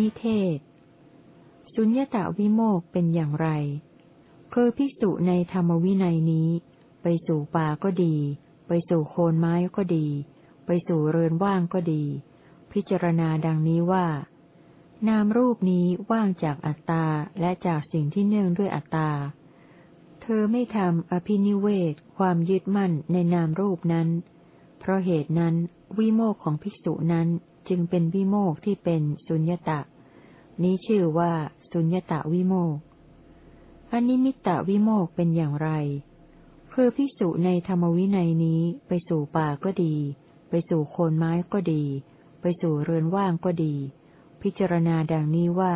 นิเทศ สุญญตาวิโมกเป็นอย่างไร คือภิกษุในธรรมวินัยนี้ ไปสู่ป่าก็ดี ไปสู่โคนไม้ก็ดี ไปสู่เรือนว่างก็ดี พิจารณาดังนี้ว่า นามรูปนี้ว่างจากอัตตาและจากสิ่งที่เนื่องด้วยอัตตา เธอไม่ทำอภินิเวศความยึดมั่นในนามรูปนั้น เพราะเหตุนั้นวิโมกของภิกษุนั้น จึงเป็นวิโมกที่เป็นสุญญตะ นี้ชื่อว่า สุญญตะวิโมกอนิมิตตวิโมกเป็นอย่างไร เพื่อพิสุในธรรมวินัยนี้ไปสู่ป่าก็ดี ไปสู่โคนไม้ก็ดี ไปสู่เรือนว่างก็ดี พิจารณาดังนี้ว่า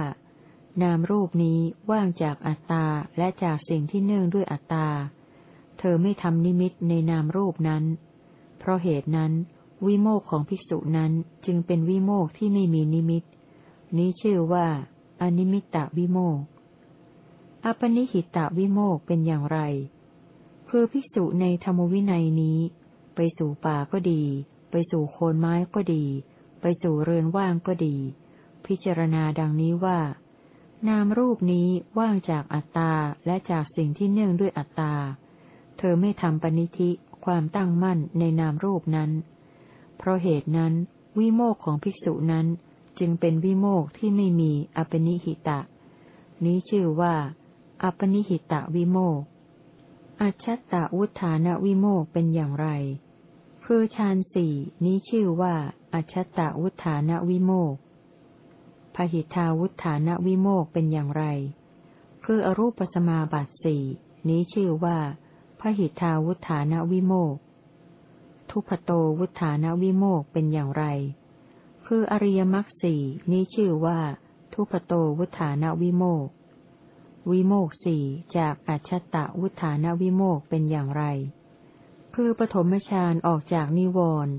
นามรูปนี้ว่างจากอัตตาและจากสิ่งที่เนื่องด้วยอัตตา เธอไม่ทำนิมิตในนามรูปนั้น เพราะเหตุนั้น วิโมกของภิกษุนั้นจึงเป็นวิโมกที่ไม่มีนิมิต นี้ชื่อว่า อนิมิตตวิโมกอปนิหิตะวิโมกเป็นอย่างไร คือภิกษุในธรรมวินัยนี้ ไปสู่ป่าก็ดี ไปสู่โคนไม้ก็ดี ไปสู่เรือนว่างก็ดี พิจารณาดังนี้ว่า นามรูปนี้ว่างจากอัตตาและจากสิ่งที่เนื่องด้วยอัตตา เธอไม่ทำปณิธิความตั้งมั่นในนามรูปนั้น เพราะเหตุนั้น วิโมกของภิกษุนั้นจึงเป็นวิโมกที่ไม่มีอปนิหิตะ นี้ชื่อว่า อปนิหิตะวิโมกอัจฉตะวุฒานวิโมกเป็นอย่างไร คือฌานสี่นี้ชื่อว่า อัจฉตะวุฒานวิโมกพหิทาวุฒานวิโมกเป็นอย่างไร คืออรูปสมาบัติสี่นี้ชื่อว่าพหิทาวุฒานวิโมก ทุพโตวุฒานวิโมกเป็นอย่างไร คืออริยมรรคสี่นี้ชื่อว่า ทุพโตวุฒานวิโมก วิโมกสี่จากอัจฉตะวุฒานวิโมกเป็นอย่างไร คือปฐมฌานออกจากนิวรณ์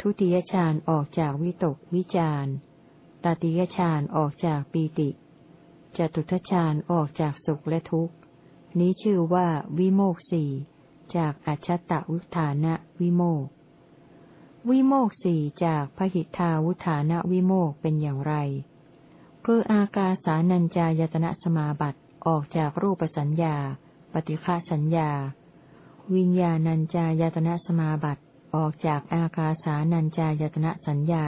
ทุติยฌานออกจากวิตกวิจารตติยฌานออกจากปีติจตุทฌานออกจากสุขและทุกข์ นี้ชื่อว่าวิโมกสี่จากอัจฉตะวุฒานะวิโมก วิโมกสี่จากพหิทธาวุฒานะวิโมกเป็นอย่างไร คืออากาสานัญจายตนะสมาบัติออกจากรูปสัญญา ปฏิฆาสัญญา วิญญาณัญจายตนะสมาบัติออกจากอากาสานัญจายตนะสัญญา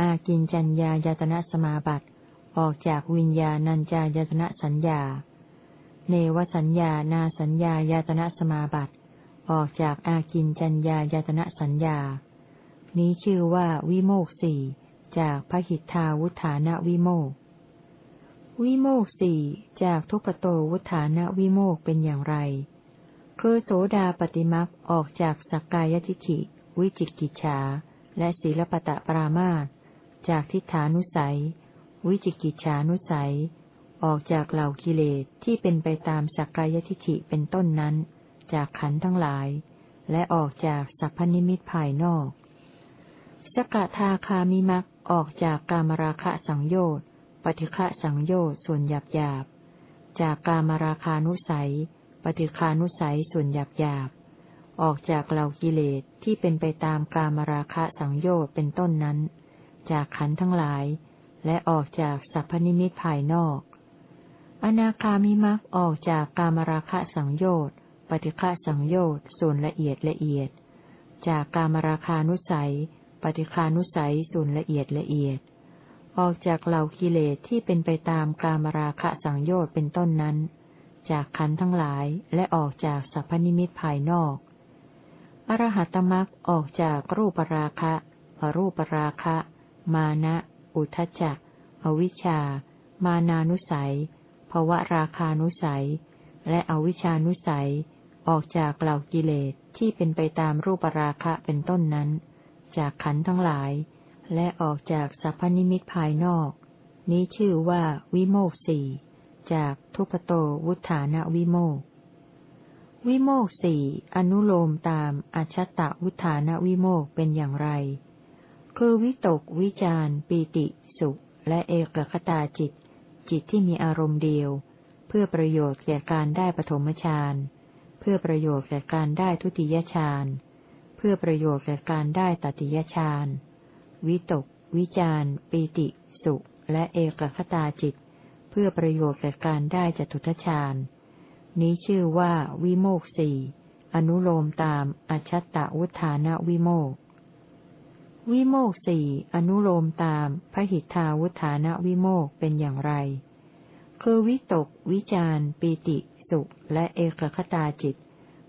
อากินจัญญายตนะสมาบัติออกจากวิญญาณัญจายตนะสัญญา เนวสัญญานาสัญญายตนะสมาบัติ ออกจากอากินจัญญายตนะสัญญา นี้ชื่อว่าวิโมกสี่จากพหิทธาวุฏฐานวิโมกข์ วิโมกข์สี่จากทุภโตวุฏฐานวิโมกข์เป็นอย่างไร คือโสดาปัตติมรรคออกจากสักกายทิฐิ วิจิกิจฉา และสีลัพพตปรามาสจากทิฏฐานุสัย วิจิกิจฉานุสัย ออกจากเหล่ากิเลสที่เป็นไปตามสักกายทิฐิเป็นต้นนั้น จากขันธ์ทั้งหลาย และออกจากสัพพนิมิตภายนอก สกทาคามิมักออกจากกามราคะสังโยชน์ปฏิฆะสังโยชน์ส่วนหยาบหยาบจากกามราคานุสัย ปฏิคานุสัยส่วนหยาบหยาบออกจากเหล่ากิเลสที่เป็นไปตามกามราคะสังโยชน์เป็นต้นนั้น จากขันทั้งหลาย และออกจากสัพพนิมิตภายนอก อนาคามิมักออกจากกามราคะสังโยชน์ ปฏิฆะสังโยชน์ส่วนละเอียดละเอียด จากกามราคานุสัย ปฏิคานุสัยส่วนละเอียดละเอียด ออกจากเหล่ากิเลสที่เป็นไปตามกามราคะสังโยชน์เป็นต้นนั้น จากขันทั้งหลายและออกจากสัพพนิมิตภายนอก อรหัตมักออกจากรูปราคะอรูปราคะ มานะ อุทจจะอวิชชา มานานุสัยภวะราคานุสัย และอวิชชานุสัย ออกจากเหล่ากิเลสที่เป็นไปตามรูปราคะเป็นต้นนั้น จากขันธ์ทั้งหลาย และออกจากสัพพนิมิตภายนอก นี้ชื่อว่าวิโมกข์สี่จากทุภโตวุฏฐานวิโมกข์วิโมกข์สี่อนุโลมตามอัชฌัตตวุฏฐานวิโมกข์เป็นอย่างไร คือวิตกวิจารปีติสุข และเอกัคคตาจิต จิตที่มีอารมณ์เดียว เพื่อประโยชน์แก่การได้ปฐมฌาน เพื่อประโยชน์แก่การได้ทุติยฌาน เพื่อประโยชน์แก่การได้ตติยฌาน วิตก วิจารปีติ สุข และเอกคตาจิต เพื่อประโยชน์แก่การได้จตุทชาญนี้ชื่อว่าวิโมกสี่อนุโลมตามอชัตตวุฒานะวิโมก วิโมกสี่อนุโลมตามพหิทธาวุฒานะวิโมกเป็นอย่างไร คือวิตก วิจารปีติ สุขและเอกคตาจิต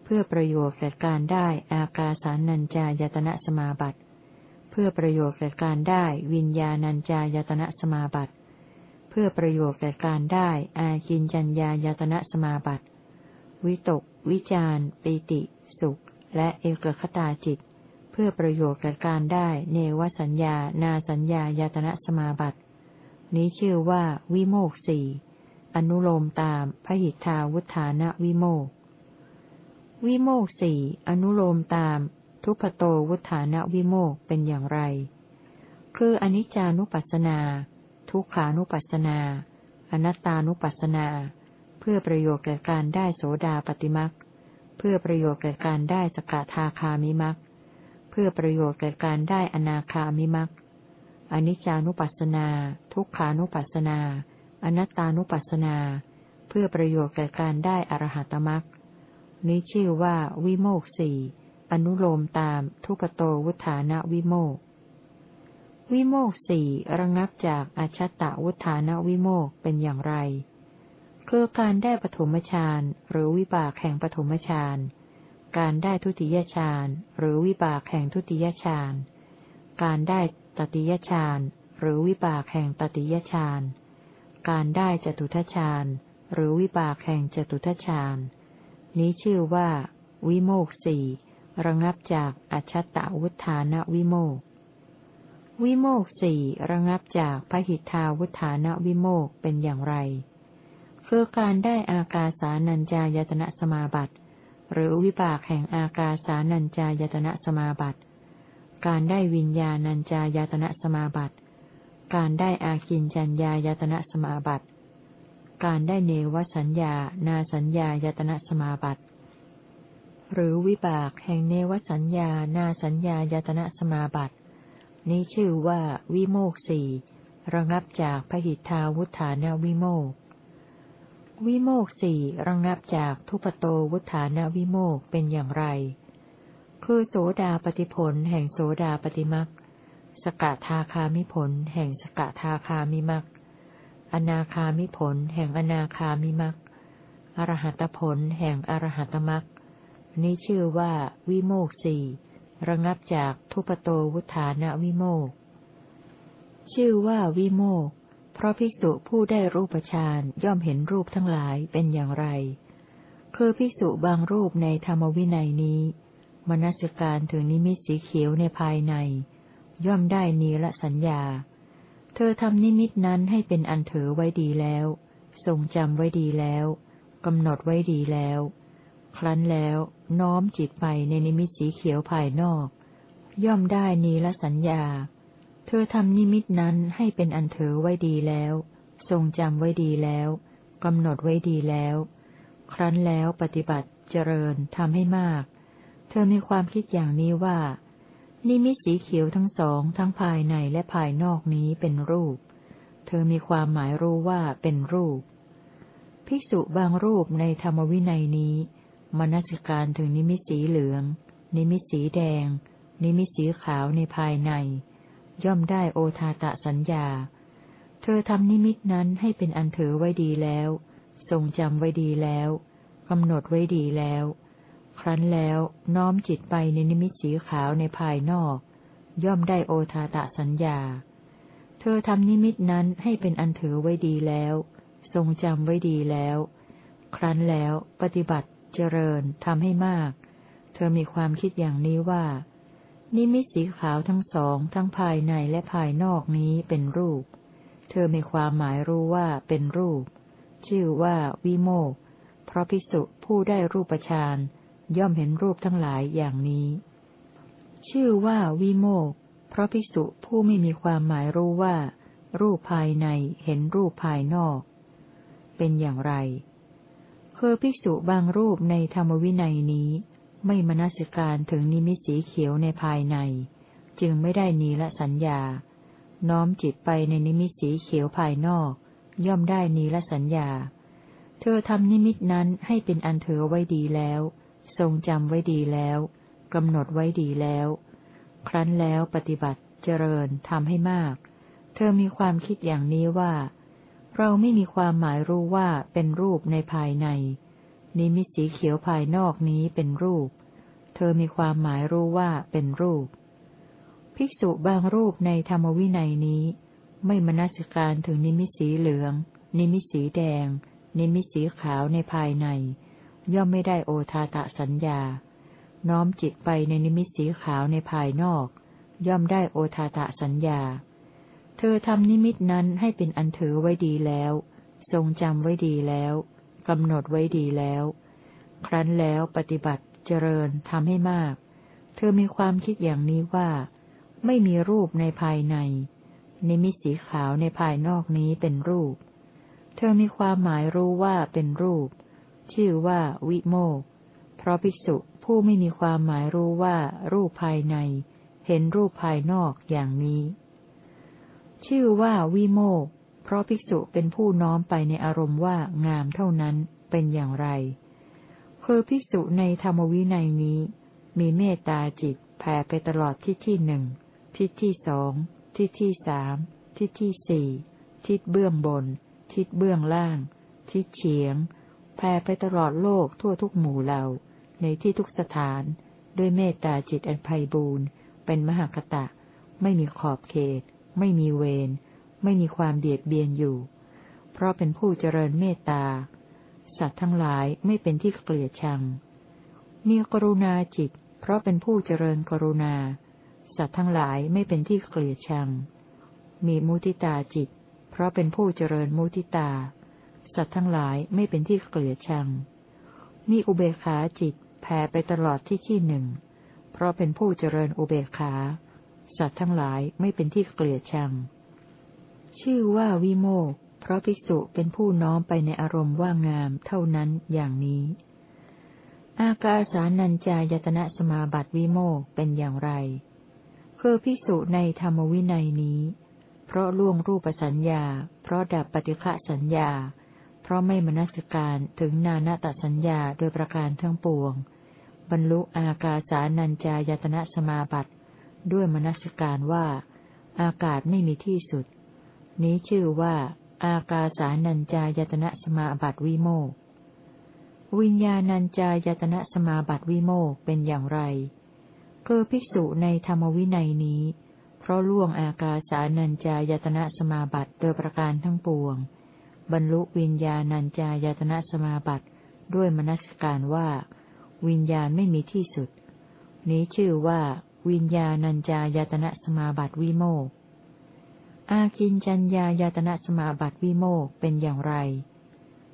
เพื่อประโยชน์แก่การได้อากาสานัญจายตนะสมาบัติ เพื่อประโยชน์แก่การได้วิญญาณัญจายตนะสมาบัติ เพื่อประโยชน์แก่การได้อาคินจัญญายตนะสมาบัติ วิตก วิจารปีติ สุข และเอกคตาจิต เพื่อประโยชน์แก่การได้เนวสัญญา นาสัญญายตนะสมาบัติ นี้ชื่อว่าวิโมกสี่ อนุโลมตามพหิทธาวุฒานะวิโมก วิโมกสี่อนุโลมตาม ทุพโตวุฒานะวิโมกเป็นอย่างไร คืออนิจจานุปัสสนา ทุกขานุปัสสนา อนัตตานุปัสสนา เพื่อประโยชน์แก่การได้โสดาปฏิมักเพื่อประโยชน์แก่การได้สกทาคามิมักเพื่อประโยชน์แก่การได้อนาคามิมักอนิจจานุปัสสนา ทุกขานุปัสสนา อนัตตานุปัสสนา เพื่อประโยชน์แก่การได้อรหัตมักนี้ชื่อว่าวิโมกสี่อนุโลมตามทุปโตวุฒานะวิโมก วิโมกสี่ระงับจากอาชตตวุฒานะวิโมกเป็นอย่างไร คือการได้ปฐมฌานหรือวิบากแห่งปฐมฌาน การได้ทุติยฌานหรือวิบากแห่งทุติยฌาน การได้ตติยฌานหรือวิบากแห่งตติยฌาน การได้จตุทฌานหรือวิบากแห่งจตุทฌานนี้ชื่อว่า วิโมกสี่ระงับจากอชัตตวุฒานะวิโมก วิโมกสี่ระงับจากพหิทาวุฒานะวิโมกเป็นอย่างไร คือการได้อากาสานัญจายตนะสมาบัติ หรือวิบากแห่งอากาสานัญจายตนะสมาบัติ การได้วิญญาณัญจายตนะสมาบัติ การได้อากินจัญญายตนะสมาบัติ การได้เนวสัญญา นาสัญญายตนะสมาบัติ หรือวิบากแห่งเนวสัญญา นาสัญญายตนะสมาบัติ นี้ชื่อว่าวิโมกสี่ระงับจากพหิทธาวุฒานาวิโมก วิโมกสี่ระงับจากทุปโตวุฒานาวิโมกเป็นอย่างไร คือโสดาปฏิผลแห่งโสดาปฏิมัก สกทาคามิผล แห่งสกทาคามิมักอนาคามิผล แห่งอนาคามิมักอรหัตผล แห่งอรหัตมักนี้ชื่อว่าวิโมกสี่ระงับจากทุปโตวุฒานะวิโมก ชื่อว่าวิโมก เพราะภิกษุผู้ได้รูปฌานย่อมเห็นรูปทั้งหลายเป็นอย่างไร คือภิกษุบางรูปในธรรมวินัยนี้ มนสิการถึงนิมิตสีเขียวในภายใน ย่อมได้นีละสัญญา เธอทำนิมิตนั้นให้เป็นอันเถอไว้ดีแล้ว ทรงจำไว้ดีแล้วกำหนดไว้ดีแล้ว ครั้นแล้วน้อมจิตไปในนิมิตสีเขียวภายนอก ย่อมได้นีละสัญญา เธอทำนิมิตนั้นให้เป็นอันเถอไว้ดีแล้ว ทรงจำไว้ดีแล้วกำหนดไว้ดีแล้ว ครั้นแล้วปฏิบัติเจริญทำให้มาก เธอมีความคิดอย่างนี้ว่า นิมิตสีเขียวทั้งสองทั้งภายในและภายนอกนี้เป็นรูป เธอมีความหมายรู้ว่าเป็นรูป ภิกษุบางรูปในธรรมวินัยนี้ มนสิการถึงนิมิตสีเหลือง นิมิตสีแดง นิมิตสีขาวในภายใน ย่อมได้โอทาตะสัญญา เธอทำนิมิตนั้นให้เป็นอันเถอไว้ดีแล้ว ทรงจำไว้ดีแล้วกำหนดไว้ดีแล้ว ครั้นแล้วน้อมจิตไปในนิมิตสีขาวในภายนอก ย่อมได้โอทาตะสัญญา เธอทำนิมิตนั้นให้เป็นอันเถอไว้ดีแล้ว ทรงจำไว้ดีแล้ว ครั้นแล้วปฏิบัติเจริญทำให้มาก เธอมีความคิดอย่างนี้ว่า นิมิตสีขาวทั้งสองทั้งภายในและภายนอกนี้เป็นรูป เธอมีความหมายรู้ว่าเป็นรูป ชื่อว่าวิโมกเพราะพิสุผู้ได้รูปฌาน ย่อมเห็นรูปทั้งหลายอย่างนี้ ชื่อว่าวิโมก เพราะพิสุผู้ไม่มีความหมายรู้ว่า รูปภายในเห็นรูปภายนอก เป็นอย่างไร คือภิกษุบางรูปในธรรมวินัยนี้ ไม่มนสิการถึงนิมิตสีเขียวในภายใน จึงไม่ได้นีละสัญญา น้อมจิตไปในนิมิตสีเขียวภายนอก ย่อมได้นีละสัญญา เธอทำนิมิตนั้นให้เป็นอันเธอไว้ดีแล้ว ทรงจำไว้ดีแล้วกำหนดไว้ดีแล้ว ครั้นแล้วปฏิบัติเจริญทำให้มาก เธอมีความคิดอย่างนี้ว่า เราไม่มีความหมายรู้ว่าเป็นรูปในภายใน นิมิตสีเขียวภายนอกนี้เป็นรูป เธอมีความหมายรู้ว่าเป็นรูป ภิกษุบางรูปในธรรมวินัยนี้ ไม่มนัสการถึงนิมิตสีเหลือง นิมิตสีแดง นิมิตสีขาวในภายใน ย่อมไม่ได้โอทาตะสัญญา น้อมจิตไปในนิมิตสีขาวในภายนอก ย่อมได้โอทาตะสัญญา เธอทำนิมิตนั้นให้เป็นอันถือไว้ดีแล้ว ทรงจำไว้ดีแล้วกำหนดไว้ดีแล้ว ครั้นแล้วปฏิบัติเจริญทำให้มาก เธอมีความคิดอย่างนี้ว่า ไม่มีรูปในภายใน นิมิตสีขาวในภายนอกนี้เป็นรูป เธอมีความหมายรู้ว่าเป็นรูป ชื่อว่าวิโมก เพราะภิกษุผู้ไม่มีความหมายรู้ว่ารูปภายใน เห็นรูปภายนอกอย่างนี้ ชื่อว่าวิโมก เพราะภิกษุเป็นผู้น้อมไปในอารมณ์ว่างามเท่านั้นเป็นอย่างไร คือภิกษุในธรรมวินัยนี้ มีเมตตาจิตแผ่ไปตลอดทิศที่หนึ่งทิศที่สองทิศที่สามทิศที่สี่ทิศเบื้องบน ทิศเบื้องล่าง ทิศเฉียง แผ่ไปตลอดโลกทั่วทุกหมู่เหล่า ในที่ทุกสถาน ด้วยเมตตาจิตอันไพ่บูรณ์ เป็นมหคตะ ไม่มีขอบเขต ไม่มีเวร ไม่มีความเบียดเบียนอยู่ เพราะเป็นผู้เจริญเมตตา สัตว์ทั้งหลายไม่เป็นที่เกลียดชัง มีกรุณาจิต เพราะเป็นผู้เจริญกรุณา สัตว์ทั้งหลายไม่เป็นที่เกลียดชัง มีมุติตาจิต เพราะเป็นผู้เจริญมุติตา สัตว์ทั้งหลายไม่เป็นที่เกลียดชัง มีอุเบกขาจิตแผ่ไปตลอดที่ที่หนึ่ง เพราะเป็นผู้เจริญอุเบกขา สัตว์ทั้งหลายไม่เป็นที่เกลียดชัง ชื่อว่าวิโมก เพราะภิกษุเป็นผู้น้อมไปในอารมณ์ว่างามเท่านั้นอย่างนี้ อากาสานัญจายตนะสมาบัติวิโมกเป็นอย่างไร คือภิกษุในธรรมวินัยนี้ เพราะล่วงรูปสัญญา เพราะดับปฏิฆะสัญญา เพราะไม่มนัสการถึงนานาตสัญญาโดยประการทั้งปวง บรรลุอากาสานัญจายตนะสมาบัติ ด้วยมนัสการว่า อากาศไม่มีที่สุด นี้ชื่อว่า อากาสานัญจายตนะสมาบัติวิโมกวิญญาณัญจายตนะสมาบัติวิโมกเป็นอย่างไร คือภิกษุในธรรมวินัยนี้ เพราะล่วงอากาสานัญจายตนะสมาบัติโดยประการทั้งปวง บรรลุวิญญาณัญจายตนะสมาบัติ ด้วยมนสการว่า วิญญาณไม่มีที่สุด นี้ชื่อว่า วิญญาณัญจายตนะสมาบัติวิโมกอาคินจัญญายตนะสมาบัติวิโมกเป็นอย่างไร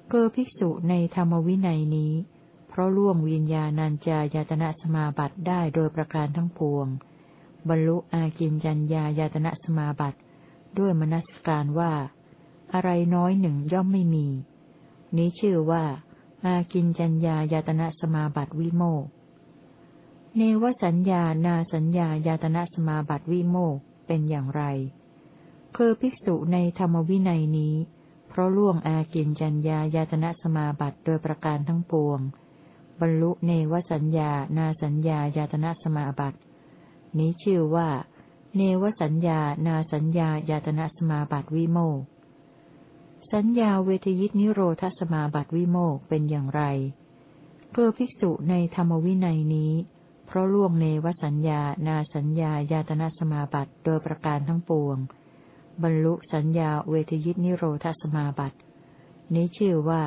เกิภิกษุในธรรมวินัยนี้ เพราะล่วงวิญญาณัญจายตนะสมาบัติได้โดยประการทั้งปวง บรรลุอากินจัญญายตนะสมาบัติ ด้วยมนสการว่า อะไรน้อยหนึ่งย่อมไม่มี นี้ชื่อว่า อากินจัญญายาตนะสมาบัติวิโมกเนวสัญญานาสัญญายาตนะสมาบัติวิโมกเป็นอย่างไร คือภิกษุในธรรมวินัยนี้ เพราะล่วงอากินจัญญายาตนะสมาบัติโดยประการทั้งปวง บรรลุเนวสัญญานาสัญญายาตนะสมาบัติ นี้ชื่อว่า เนวสัญญานาสัญญายาตนะสมาบัติวิโมก สัญญาเวทยิตนิโรธสมาบัติวิโมกเป็นอย่างไรเพื่อภิกษุในธรรมวินัยนี้ เพราะล่วงเนวสัญญา นาสัญญา ญาตนาสมาบัติโดยประการทั้งปวง บรรลุสัญญาเวทยิตนิโรธสมาบัติ นี้ชื่อว่า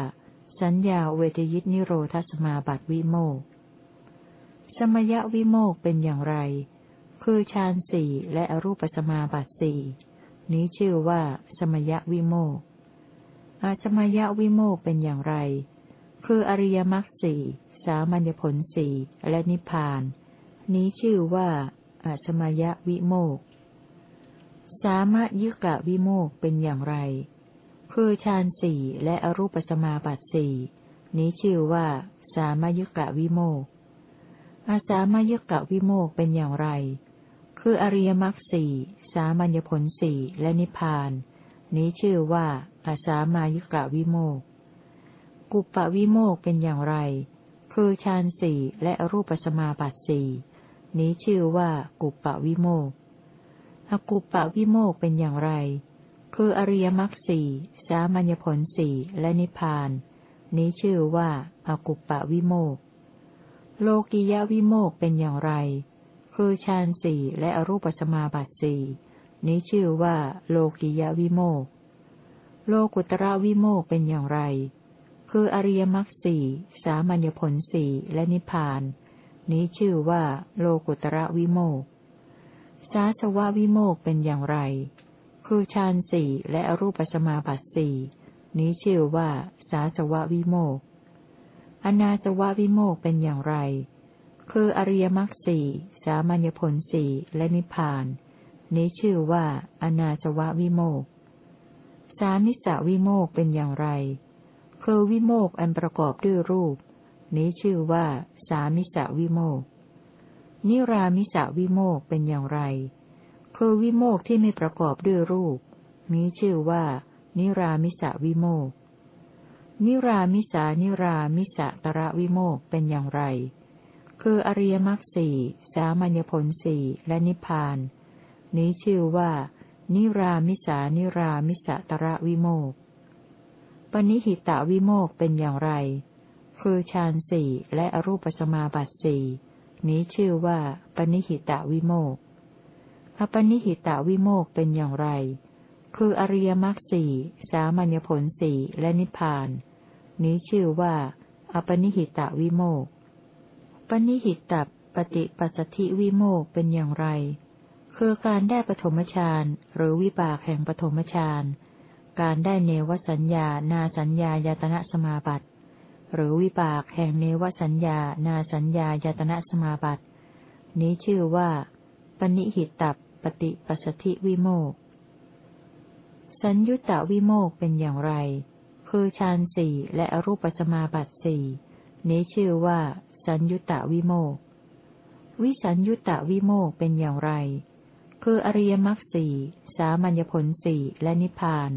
สัญญาเวทยิตนิโรธสมาบัติวิโมกสมยวิโมกเป็นอย่างไร คือฌานสี่และอรูปสมาบัติสี่นี้ชื่อว่า สมยวิโมก อาชมายะวิโมกเป็นอย่างไร คืออริยมรรคสี่สามัญญผลสี่และนิพพาน นี้ชื่อว่า อาชมายะวิโมกสามะยุกะวิโมกเป็นอย่างไร คือฌานสี่และอรูปสมาบัติสี่นี้ชื่อว่า สามยุกะวิโมกอาสามยุกะวิโมกเป็นอย่างไร คืออริยมรรคสี่สสามัญญผลสี่และนิพพาน นี้ชื่อว่า อาสามายิกะวิโมกกุปปะวิโมกเป็นอย่างไร คือฌานสี่และรูปสมาบัติสี่นี้ชื่อว่ากุปปะวิโมกอกุปปะวิโมกเป็นอย่างไร คืออริยมรรคสี่สามัญญผลสี่และนิพพาน นี้ชื่อว่าอากุปปะวิโมกโลกิยะวิโมกเป็นอย่างไร คือฌานสี่และอรูปสมาบัติสี่นี้ชื่อว่า โลกิยะวิโมก โลกุตระวิโมกเป็นอย่างไร คืออริยมรรคสี่สามัญญผลสี่และนิพพาน นี้ชื่อว่า โลกุตระวิโมกสาสวะวิโมกเป็นอย่างไร คือฌานสี่และอรูปสมาบัติสี่นี้ชื่อว่า สาสวะวิโมกอนาสวะวิโมกเป็นอย่างไร คืออริยมรรคสี่สามัญญผลสี่และนิพพาน นี้ชื่อว่า อนาสวะวิโมก สามิสวิโมกเป็นอย่างไร คือวิโมกอันประกอบด้วยรูป นี้ชื่อว่า สามิสวิโมก นิรามิสวิโมกเป็นอย่างไร คือวิโมกที่ไม่ประกอบด้วยรูป นี้ชื่อว่า นิรามิสวิโมก นิรามิสานิรามิสตระวิโมกเป็นอย่างไร คืออริยมรรคสี่สามัญญผลสี่และนิพพาน นี้ชื่อว่า นิรามิสานิรามิสตระวิโมกปณิหิตะวิโมกเป็นอย่างไร คือฌานสี่และอรูปสมาบัติสี่นี้ชื่อว่าปณิหิตะวิโมกอปนิหิตะวิโมกเป็นอย่างไร คืออริยมรรคสี่สามัญญผลสี่และนิพพาน นี้ชื่อว่าอปนิหิตะวิโมกปณิหิตะปฏิปัสสธิวิโมกเป็นอย่างไร คือการได้ปฐมฌานหรือวิบากแห่งปฐมฌานการได้เนวสัญญา นาสัญญายตนะสมาบัติ หรือวิบากแห่งเนวสัญญา นาสัญญายตนะสมาบัติ นี้ชื่อว่า ปณิหิตะปฏิปัสสธิวิโมกสัญยุตตวิโมกเป็นอย่างไร คือฌานสี่และอรูปสมาบัติสี่นี้ชื่อว่า สัญยุตตวิโมกวิสัญยุตตวิโมกเป็นอย่างไร คืออริยมรรคสี่สามัญญผลสี่และนิพพาน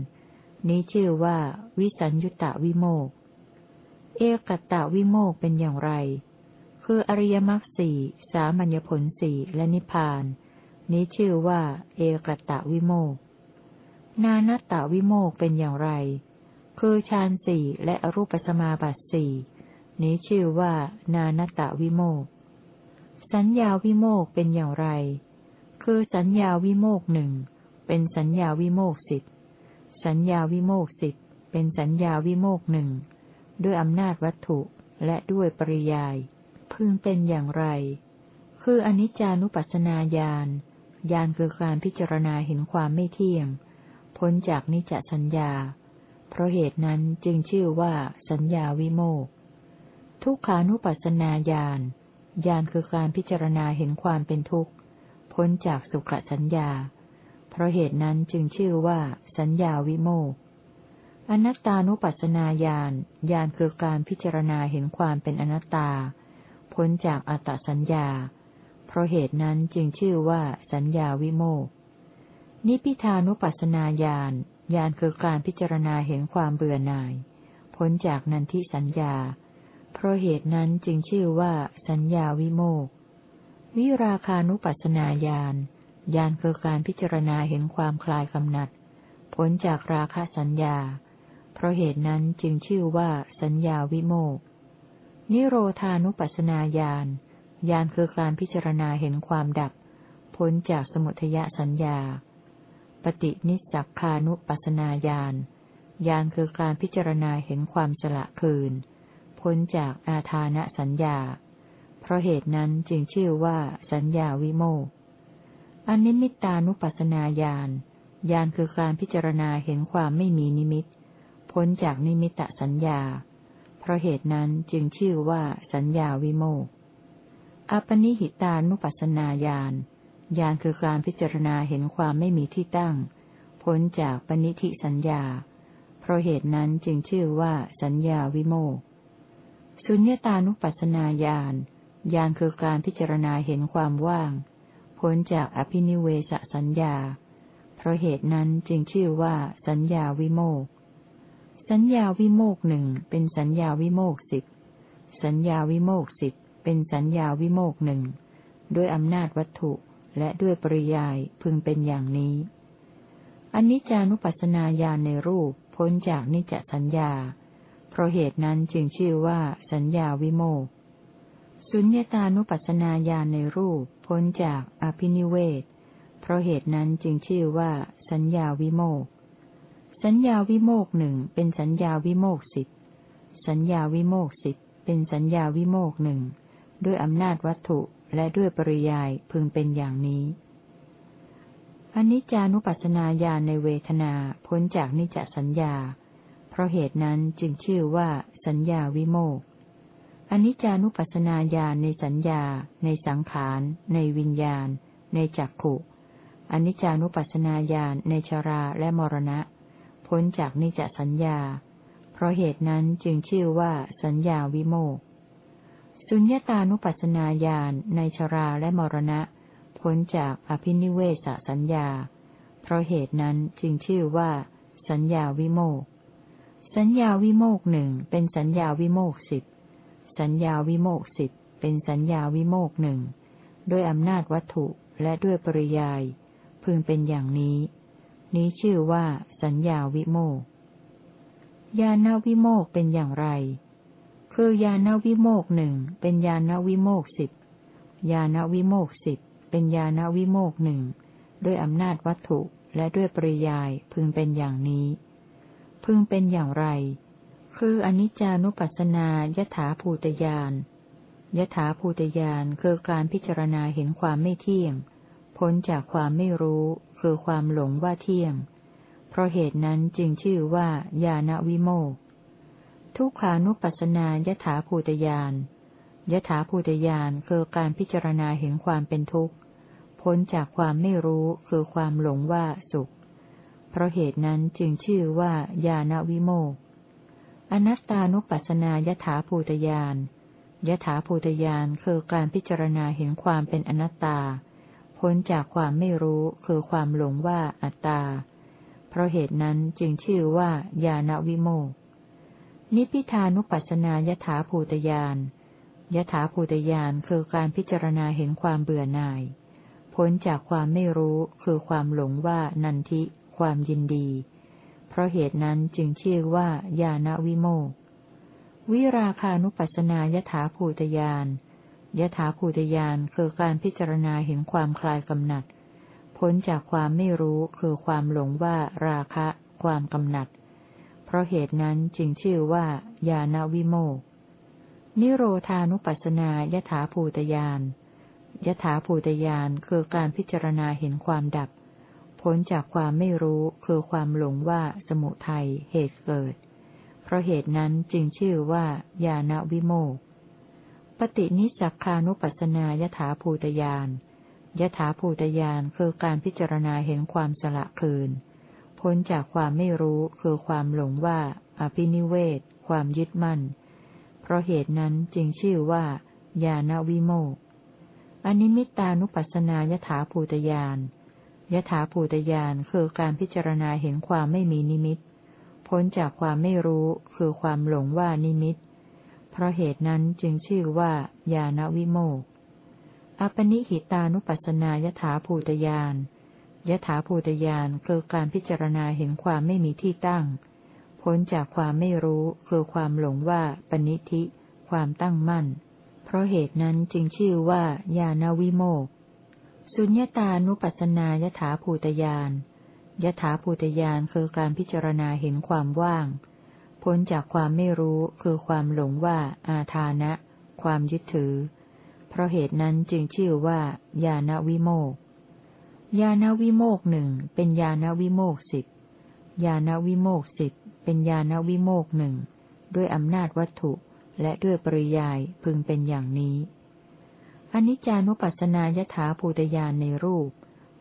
นี้ชื่อว่าวิสัญยุตตวิโมก เอกตตวิโมกเป็นอย่างไร คืออริยมรรคสี่สามัญญผลสี่และนิพพาน นี้ชื่อว่า เอกตตวิโมก นานัตตวิโมกเป็นอย่างไร คือฌานสี่และอรูปสมาบัติสี่นี้ชื่อว่า นานัตตวิโมก สัญญาวิโมกเป็นอย่างไร คือสัญญาวิโมกหนึ่งเป็นสัญญาวิโมกสิบสัญญาวิโมกสิบเป็นสัญญาวิโมกหนึ่งด้วยอำนาจวัตถุและด้วยปริยาย พึงเป็นอย่างไร คืออนิจจานุปัสสนาญาณญาณคือการพิจารณาเห็นความไม่เที่ยง พ้นจากนิจจสัญญา เพราะเหตุนั้นจึงชื่อว่าสัญญาวิโมกทุกขานุปัสสนาญาณญาณคือการพิจารณาเห็นความเป็นทุกข์ พ้นจากสุขสัญญา เพราะเหตุนั้นจึงชื่อว่า สัญญาวิโมกอนัตตานุปัสสนาญาณญาณคือการพิจารณาเห็นความเป็นอนัตตา พ้นจากอัตตสัญญา เพราะเหตุนั้นจึงชื่อว่า สัญญาวิโมกนิพิทานุปัสสนาญาณญาณคือการพิจารณาเห็นความเบื่อหน่าย พ้นจากนันทิสัญญา เพราะเหตุนั้นจึงชื่อว่า สัญญาวิโมก วิราคานุปัสสนาญาณญาณคือการพิจารณาเห็นความคลายกำหนัดพ้นจากราคะสัญญา เพราะเหตุนั้นจึงชื่อว่าสัญญาวิโมกนิโรธานุปัสสนาญาณญาณคือการพิจารณาเห็นความดับพ้นจากสมุทยสัญญา ปฏินิสักคานุปัสสนาญาณญาณคือการพิจารณาเห็นความสละคืนพ้นจากอาทานสัญญา เพราะเหตุนั้นจึงชื่อว่าสัญญาวิโมกข์อนิมิตตานุปัสสนาญาณญาณคือการพิจารณาเห็นความไม่มีนิมิต พ้นจากนิมิตสัญญา เพราะเหตุนั้นจึงชื่อว่าสัญญาวิโมกข์อัปปณิหิตานุปัสสนาญาณญาณคือการพิจารณาเห็นความไม่มีที่ตั้ง พ้นจากปณิธิสัญญา เพราะเหตุนั้นจึงชื่อว่าสัญญาวิโมกสุญญตานุปัสสนาญาณ ญาณคือการพิจารณาเห็นความว่างพ้นจากอภินิเวสสัญญา เพราะเหตุนั้นจึงชื่อว่า สัญญาวิโมก สัญญาวิโมกหนึ่งเป็นสัญญาวิโมกสิบ สัญญาวิโมกสิบเป็นสัญญาวิโมกหนึ่งด้วยอำนาจวัตถุและด้วยปริยายพึงเป็นอย่างนี้อันนิจจานุปัสสนาญาณในรูปพ้นจากนิจจสัญญา เพราะเหตุนั้นจึงชื่อว่า สัญญาวิโมก สุญญตานุปัสสนาญาณในรูปพ้นจากอภินิเวศ เพราะเหตุนั้นจึงชื่อว่า สัญญาวิโมก สัญญาวิโมกหนึ่งเป็นสัญญาวิโมกสิบสัญญาวิโมกสิบเป็นสัญญาวิโมกหนึ่งด้วยอำนาจวัตถุและด้วยปริยายพึงเป็นอย่างนี้อนิจจานุปัสสนาญาณในเวทนาพ้นจากนิจจสัญญา เพราะเหตุนั้นจึงชื่อว่า สัญญาวิโมก อนิจจานุปัสสนาญาณในสัญญา ในสังขาร ในวิญญาณ ในจักขุอนิจจานุปัสสนาญาณในชราและมรณะ พ้นจากนิจสัญญา เพราะเหตุนั้นจึงชื่อว่าสัญญาวิโมกสุญญตานุปัสสนาญาณในชราและมรณะ พ้นจากอภินิเวสสัญญา เพราะเหตุนั้นจึงชื่อว่า สัญญาวิโมกสัญญาวิโมกหนึ่งเป็นสัญญาวิโมกสิบ สัญญาวิโมกสิบเป็นสัญญาวิโมกหนึ่งด้วยอำนาจวัตถุและด้วยปริยาย พึงเป็นอย่างนี้ นี้ชื่อว่า สัญญาวิโมกญาณวิโมกเป็นอย่างไร คือญาณวิโมกหนึ่งเป็นญาณวิโมกสิบญาณวิโมกสิบเป็นญาณวิโมกหนึ่งด้วยอำนาจวัตถุและด้วยปริยายพึงเป็นอย่างนี้ พึงเป็นอย่างไร คืออนิจจานุปัสสนายถาภูตยานยถาภูตยานคือการพิจารณาเห็นความไม่เที่ยง พ้นจากความไม่รู้ คือความหลงว่าเที่ยง เพราะเหตุนั้นจึงชื่อว่าญาณวิโมกทุกขานุปัสสนายถาภูตยานยถาภูตยานคือการพิจารณาเห็นความเป็นทุกข์ พ้นจากความไม่รู้คือความหลงว่าสุข เพราะเหตุนั้นจึงชื่อว่าญาณวิโมก อนัตตานุปัสสนายถาภูตยานยถาภูตยานคือการพิจารณาเห็นความเป็นอนัตตา พ้นจากความไม่รู้คือความหลงว่าอัตตา เพราะเหตุนั้นจึงชื่อว่าญาณวิโมกนิพิทานุปัสสนายถาภูตยานยถาภูตยานคือการพิจารณาเห็นความเบื่อหน่าย พ้นจากความไม่รู้คือความหลงว่านันทิ ความยินดี เพราะเหตุนั้นจึงชื่อว่าญาณวิโมก วิราคานุปัสนายถาภูตยานยถาภูตยานคือการพิจารณาเห็นความคลายกำหนัด พ้นจากความไม่รู้คือความหลงว่าราคะ ความกำหนัด เพราะเหตุนั้นจึงชื่อว่าญาณวิโมก นิโรธานุปัสนายถาภูตยานยถาภูตยานคือการพิจารณาเห็นความดับ พ้นจากความไม่รู้คือความหลงว่าสมุทัยเหตุเกิด เพราะเหตุนั้นจึงชื่อว่าญาณวิโมกปฏินิสักานุปัสนายถาภูตยานยถาภูตยานคือการพิจารณาเห็นความสละคืน พ้นจากความไม่รู้คือความหลงว่า อภินิเวศ ความยึดมั่น เพราะเหตุนั้นจึงชื่อว่าญาณวิโมกอนิมิตานุปัสสนายถาภูตยาน ยถาภูตยานคือการพิจารณาเห็นความไม่มีนิมิต พ้นจากความไม่รู้คือความหลงว่านิมิต เพราะเหตุนั้นจึงชื่อว่า ญาณวิโมกอปนิหิตานุปัสสนายถาภูตยานยถาภูตยานคือการพิจารณาเห็นความไม่มีที่ตั้ง พ้นจากความไม่รู้คือความหลงว่าปณิธิ ความตั้งมั่น เพราะเหตุนั้นจึงชื่อว่าญาณวิโมก สุญญตานุปัสสนายถาภูตยานยถาภูตยานคือการพิจารณาเห็นความว่าง พ้นจากความไม่รู้คือความหลงว่าอาทานะ ความยึดถือ เพราะเหตุนั้นจึงชื่อว่า ญาณวิโมกญาณวิโมกหนึ่งเป็นญาณวิโมกสิบญาณวิโมกสิบเป็นญาณวิโมกหนึ่งด้วยอำนาจวัตถุและด้วยปริยายพึงเป็นอย่างนี้ อนิจจานุปัสสนายถาภูตยานในรูป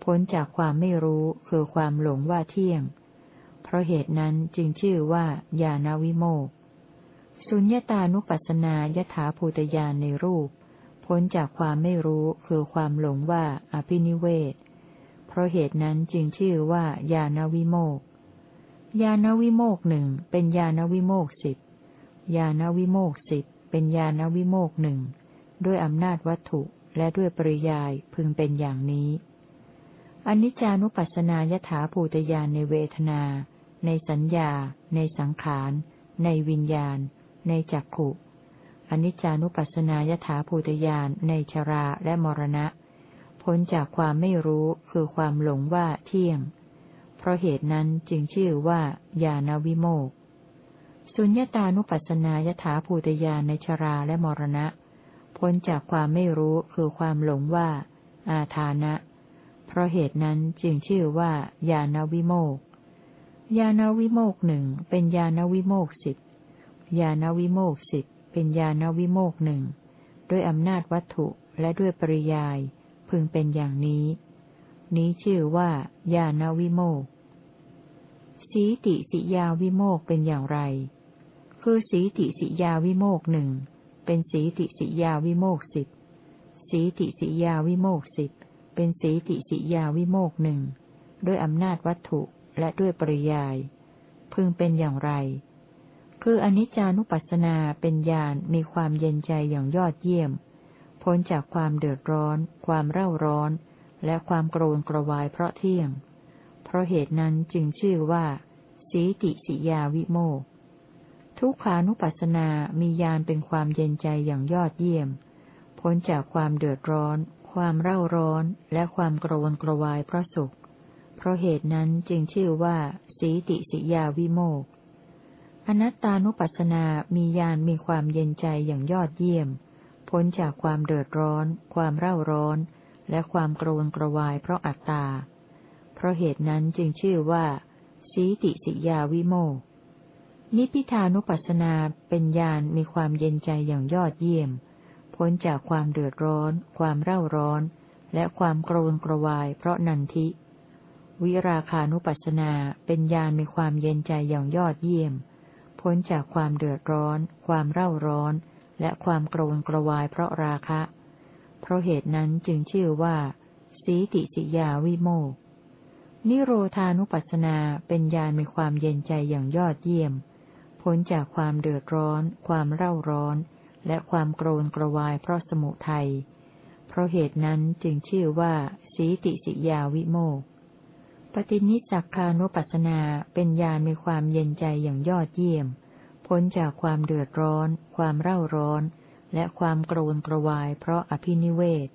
พ้นจากความไม่รู้คือความหลงว่าเที่ยง เพราะเหตุนั้นจึงชื่อว่าญาณวิโมกสุญญตานุปัสสนายถาภูตยานในรูป พ้นจากความไม่รู้คือความหลงว่าอภินิเวศ เพราะเหตุนั้นจึงชื่อว่าญาณวิโมกญาณวิโมกหนึ่งเป็นญาณวิโมกสิบญาณวิโมกสิบเป็นญาณวิโมกหนึ่ง ด้วยอำนาจวัตถุและด้วยปริยายพึงเป็นอย่างนี้อนิจจานุปัสสนายถาภูตยานในเวทนา ในสัญญา ในสังขาร ในวิญญาณ ในจักขุอนิจจานุปัสสนายถาภูตยานในชราและมรณะพ้นจากความไม่รู้คือความหลงว่าเที่ยง เพราะเหตุนั้นจึงชื่อว่าญาณวิโมกสุญญตานุปัสสนายถาภูตยานในชราและมรณะ พ้นจากความไม่รู้คือความหลงว่า อาทานะ เพราะเหตุนั้นจึงชื่อว่า ญาณวิโมกญาณวิโมกหนึ่งเป็นญาณวิโมกสิบญาณวิโมกสิบเป็นญาณวิโมกหนึ่งด้วยอำนาจวัตถุและด้วยปริยาย พึงเป็นอย่างนี้ นี้ชื่อว่าญาณวิโมกสีติสิยาวิโมกเป็นอย่างไร คือสีติสิยาวิโมกหนึ่ง เป็นสีติสิยาวิโมกสิบสีติสิยาวิโมกสิบเป็นสีติสิยาวิโมกหนึ่งด้วยอำนาจวัตถุและด้วยปริยาย พึงเป็นอย่างไร คืออนิจจานุปัสสนาเป็นญาณมีความเย็นใจอย่างยอดเยี่ยม พ้นจากความเดือดร้อน ความเร่าร้อน และความโกรนกระวายเพราะเที่ยง เพราะเหตุนั้นจึงชื่อว่า สีติสิยาวิโมก ทุกขานุปัสสนามีญาณเป็นความเย็นใจอย่างยอดเยี่ยม พ้นจากความเดือดร้อน ความเร่าร้อน และความกระวนกระวายเพราะสุข เพราะเหตุนั้นจึงชื่อว่า สีติสิยาวิโมกอนัตตานุปัสสนามีญาณมีความเย็นใจอย่างยอดเยี่ยม พ้นจากความเดือดร้อน ความเร่าร้อน และความกระวนกระวายเพราะอัตตา เพราะเหตุนั้นจึงชื่อว่า สีติสิยาวิโมก นิพิทานุปัสสนาเป็นญาณมีความเย็นใจอย่างยอดเยี่ยม พ้นจากความเดือดร้อน ความเร่าร้อน และความโกรนกระวายเพราะนันทิ วิราคานุปัสสนาเป็นญาณมีความเย็นใจอย่างยอดเยี่ยม พ้นจากความเดือดร้อน ความเร่าร้อน และความโกรนกระวายเพราะราคะ เพราะเหตุนั้นจึงชื่อว่า สีติสิยาวิโมกนิโรธานุปัสสนาเป็นญาณมีความเย็นใจอย่างยอดเยี่ยม พ้นจากความเดือดร้อน ความเร่าร้อน และความโกรนกระวายเพราะสมุทัย เพราะเหตุนั้นจึงชื่อว่า สีติสิยาวิโมกปฏินิสักคานุปัสนาเป็นญาณมีความเย็นใจอย่างยอดเยี่ยม พ้นจากความเดือดร้อน ความเร่าร้อน และความโกรนกระวายเพราะอภินิเวศ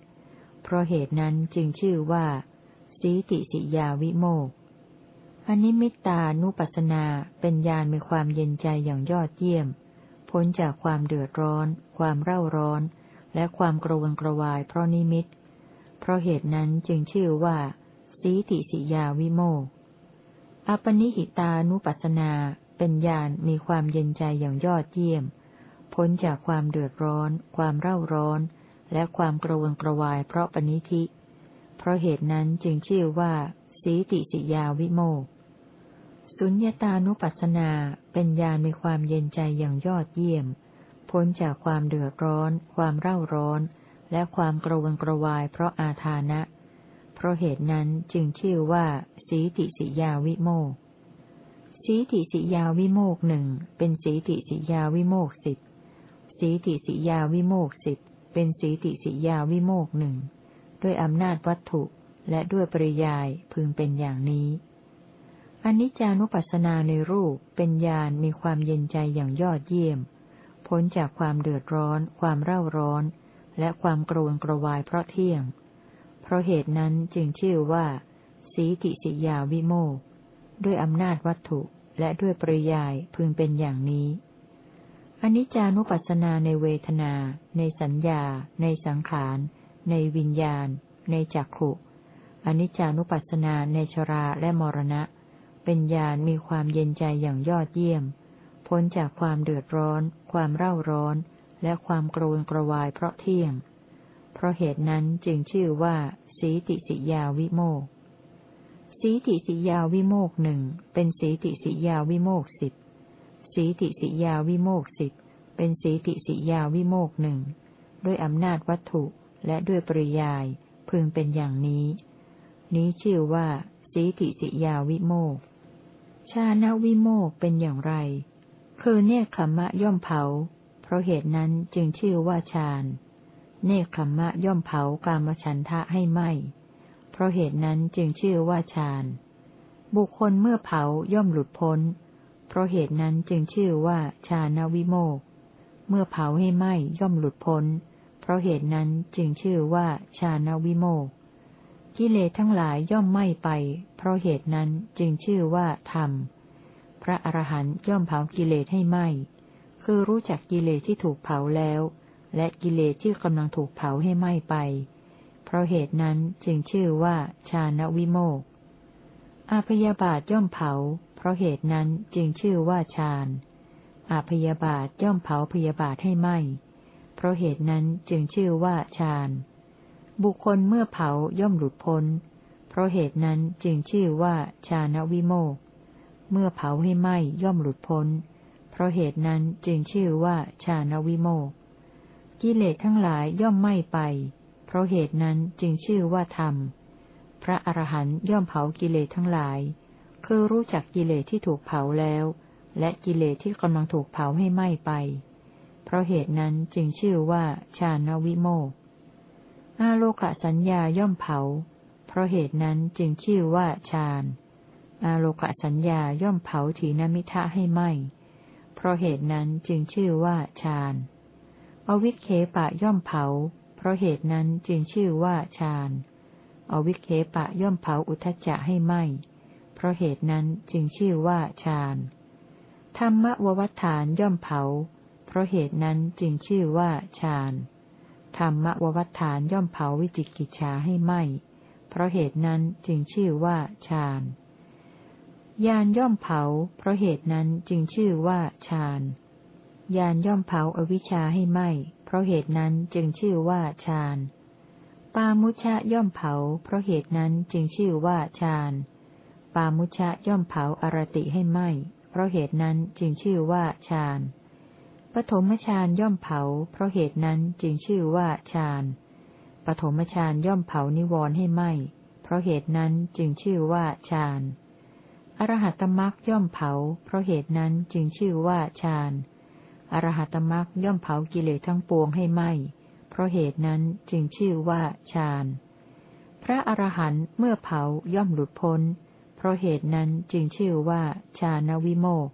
เพราะเหตุนั้นจึงชื่อว่า สีติสิยาวิโมก อนิมิตตานุปัสนาเป็นญาณมีความเย็นใจอย่างยอดเยี่ยม พ้นจากความเดือดร้อน ความเร่าร้อน และความกระวนกระวายเพราะนิมิต เพราะเหตุนั้นจึงชื่อว่า สีติสิยาวิโมกอปนิหิตานุปัสนาเป็นญาณมีความเย็นใจอย่างยอดเยี่ยม พ้นจากความเดือดร้อน ความเร่าร้อน และความกระวนกระวายเพราะปณิธิ เพราะเหตุนั้นจึงชื่อว่า สีติสิยาวิโมก สุญญตานุปัสสนาเป็นญาณมีความเย็นใจอย่างยอดเยี่ยม พ้นจากความเดือดร้อน ความเร่าร้อน และความกระวนกระวายเพราะอาทานะ เพราะเหตุนั้นจึงชื่อว่า สีติสิยาวิโมกสีติสิยาวิโมกหนึ่งเป็นสีติสิยาวิโมกสิบสีติสิยาวิโมกสิบเป็นสีติสิยาวิโมกหนึ่งด้วยอำนาจวัตถุและด้วยปริยายพึงเป็นอย่างนี้ อนิจจานุปัสสนาในรูปเป็นญาณมีความเย็นใจอย่างยอดเยี่ยม พ้นจากความเดือดร้อน ความเร่าร้อน และความโกรนกระวายเพราะเที่ยง เพราะเหตุนั้นจึงชื่อว่า สีติสิยาวิโมกด้วยอำนาจวัตถุและด้วยปริยายพึงเป็นอย่างนี้อนิจจานุปัสสนาในเวทนา ในสัญญา ในสังขาร ในวิญญาณ ในจักขุอนิจจานุปัสสนาในชราและมรณะ เป็นญาณมีความเย็นใจอย่างยอดเยี่ยม พ้นจากความเดือดร้อน ความเร่าร้อน และความโกรนกระวายเพราะเที่ยง เพราะเหตุนั้นจึงชื่อว่า สีติสิยาวิโมกสีติสิยาวิโมกหนึ่งเป็นสีติสิยาวิโมกสิบสีติสิยาวิโมกสิบเป็นสีติสิยาวิโมกหนึ่งด้วยอำนาจวัตถุและด้วยปริยายพึงเป็นอย่างนี้ นี้ชื่อว่า สีติสิยาวิโมก ชาณวิโมกเป็นอย่างไร คือเนคขมะย่อมเผา เพราะเหตุนั้นจึงชื่อว่าฌานเนคขมะย่อมเผากามฉันทะให้ไหมเพราะเหตุนั้นจึงชื่อว่าฌาน บุคคลเมื่อเผาย่อมหลุดพ้น เพราะเหตุนั้นจึงชื่อว่าชาณวิโมก เมื่อเผาให้ไหมย่อมหลุดพ้น เพราะเหตุนั้นจึงชื่อว่าชาณวิโมก กิเลสทั้งหลายย่อมไหม้ไป เพราะเหตุนั้นจึงชื่อว่าธรรม พระอรหันต์ย่อมเผากิเลสให้ไหม้ คือรู้จักกิเลสที่ถูกเผาแล้ว และกิเลสที่กำลังถูกเผาให้ไหม้ไป เพราะเหตุนั้นจึงชื่อว่าชาณวิโมกอาพยาบาทย่อมเผา เพราะเหตุนั้นจึงชื่อว่าฌานอาพยาบาทย่อมเผาพยาบาทให้ไหม้ เพราะเหตุนั้นจึงชื่อว่าฌาน บุคคลเมื่อเผาย่อมหลุดพ้น เพราะเหตุนั้นจึงชื่อว่าชาณวิโมก เมื่อเผาให้ไหม้ย่อมหลุดพ้น เพราะเหตุนั้นจึงชื่อว่าชาณวิโมก กิเลสทั้งหลายย่อมไหม้ไป เพราะเหตุนั้นจึงชื่อว่าธรรม พระอรหันต์ย่อมเผากิเลสทั้งหลาย คือรู้จักกิเลสที่ถูกเผาแล้ว และกิเลสที่กำลังถูกเผาให้ไหม้ไป เพราะเหตุนั้นจึงชื่อว่าชาณวิโมก อาโลกสัญญาย่อมเผา เพราะเหตุนั้นจึงชื่อว่าฌานอาโลกสัญญาย่อมเผาถีนมิทะให้ไหมเพราะเหตุนั้นจึงชื่อว่าฌานอวิเคปะย่อมเผา เพราะเหตุนั้นจึงชื่อว่าฌานอวิเคปะย่อมเผาอุทจจะให้ไหมเพราะเหตุนั้นจึงชื่อว่าฌานธรรมววัฏฐานย่อมเผา เพราะเหตุนั้นจึงชื่อว่าฌาน ธรรมววัฏฐานย่อมเผาวิจิกิจฉาให้ไหมเพราะเหตุนั้นจึงชื่อว่าฌานยานย่อมเผา เพราะเหตุนั้นจึงชื่อว่าฌานยานย่อมเผาอวิชชาให้ไหมเพราะเหตุนั้นจึงชื่อว่าฌานปามุชะย่อมเผา เพราะเหตุนั้นจึงชื่อว่าฌานปามุชะย่อมเผาอารติให้ไหมเพราะเหตุนั้นจึงชื่อว่าฌาน ฐมฌานย่อมเผา เพราะเหตุนั้นจึงชื่อว่าฌานปฐมฌานย่อมเผานิวรณ์ให้ไหมเพราะเหตุนั้นจึงชื่อว่าฌานอรหัตมรักย่อมเผา เพราะเหตุนั้นจึงชื่อว่าฌานอรหัตมรักย่อมเผากิเลสทั้งปวงให้ไหมเพราะเหตุนั้นจึงชื่อว่าฌานพระอรหันต์เมื่อเผาย่อมหลุดพ้น เพราะเหตุนั้นจึงชื่อว่าฌานวิโมก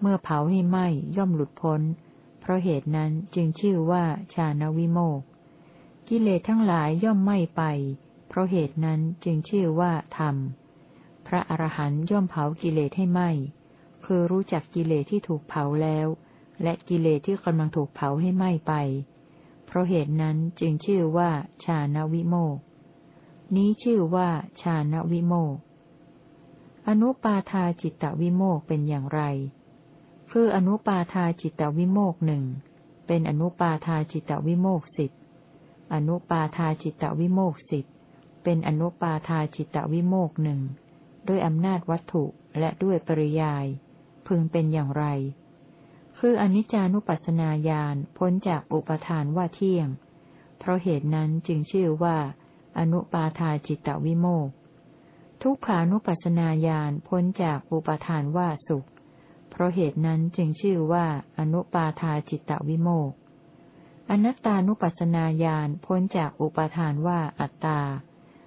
เมื่อเผาให้ไหมย่อมหลุดพ้น เพราะเหตุนั้นจึงชื่อว่าชาณวิโมกกิเลสทั้งหลายย่อมไหม้ไป เพราะเหตุนั้นจึงชื่อว่าธรรม พระอรหันต์ย่อมเผากิเลสให้ไหม้ คือรู้จักกิเลสที่ถูกเผาแล้ว และกิเลสที่กำลังถูกเผาให้ไหม้ไป เพราะเหตุนั้นจึงชื่อว่าชาณวิโมกนี้ชื่อว่าชาณวิโมกอนุปาทาจิตตวิโมกเป็นอย่างไร คืออนุปาทาจิตวิโมกหนึ่งเป็นอนุปาทาจิตวิโมกสิบอนุปาทาจิตวิโมกสิบเป็นอนุปาทาจิตวิโมกหนึ่งด้วยอำนาจวัตถุและด้วยปริยาย พึงเป็นอย่างไร คืออนิจจานุปัสสนาญาณพ้นจากอุปทานว่าเที่ยง เพราะเหตุนั้นจึงชื่อว่า อนุปาทาจิตวิโมกทุกขานุปัสสนาญาณพ้นจากอุปทานว่าสุข เพราะเหตุนั้นจึงชื่อว่าอนุปาทาจิตตวิโมกอนัตตานุปัสสนาญาณพ้นจากอุปาทานว่าอัตตา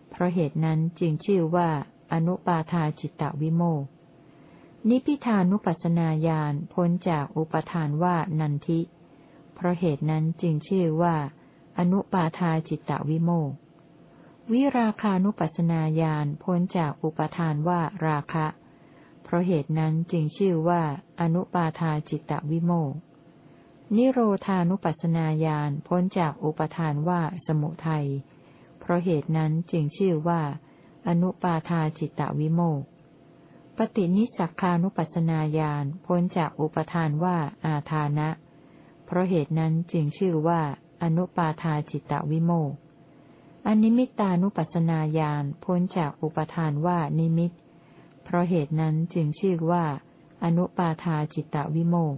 เพราะเหตุนั้นจึงชื่อว่าอนุปาทาจิตตวิโมกนิพิทานุปัสสนาญาณพ้นจากอุปทานว่านันทิ เพราะเหตุนั้นจึงชื่อว่า อนุปาทาจิตตวิโมกวิราคานุปัสสนาญาณพ้นจากอุปทานว่าราคะ เพราะเหตุนั้นจึงชื่อว่าอนุปาทาจิตตวิโมกนิโรธานุปัสนาญาณพ้นจากอุปทานว่าสมุทัย เพราะเหตุนั้นจึงชื่อว่า อนุปาทาจิตตวิโมกข์ปฏินิสสัคคานุปัสสนาญาณพ้นจากอุปาทานว่าอาทานะ เพราะเหตุนั้นจึงชื่อว่า อนุปาทาจิตตวิโมกข์อนิมิตตานุปัสสนาญาณพ้นจากอุปาทานว่านิมิต เพราะเหตุนั้นจึงชื่อว่า อนุปาทาจิตตวิโมกข์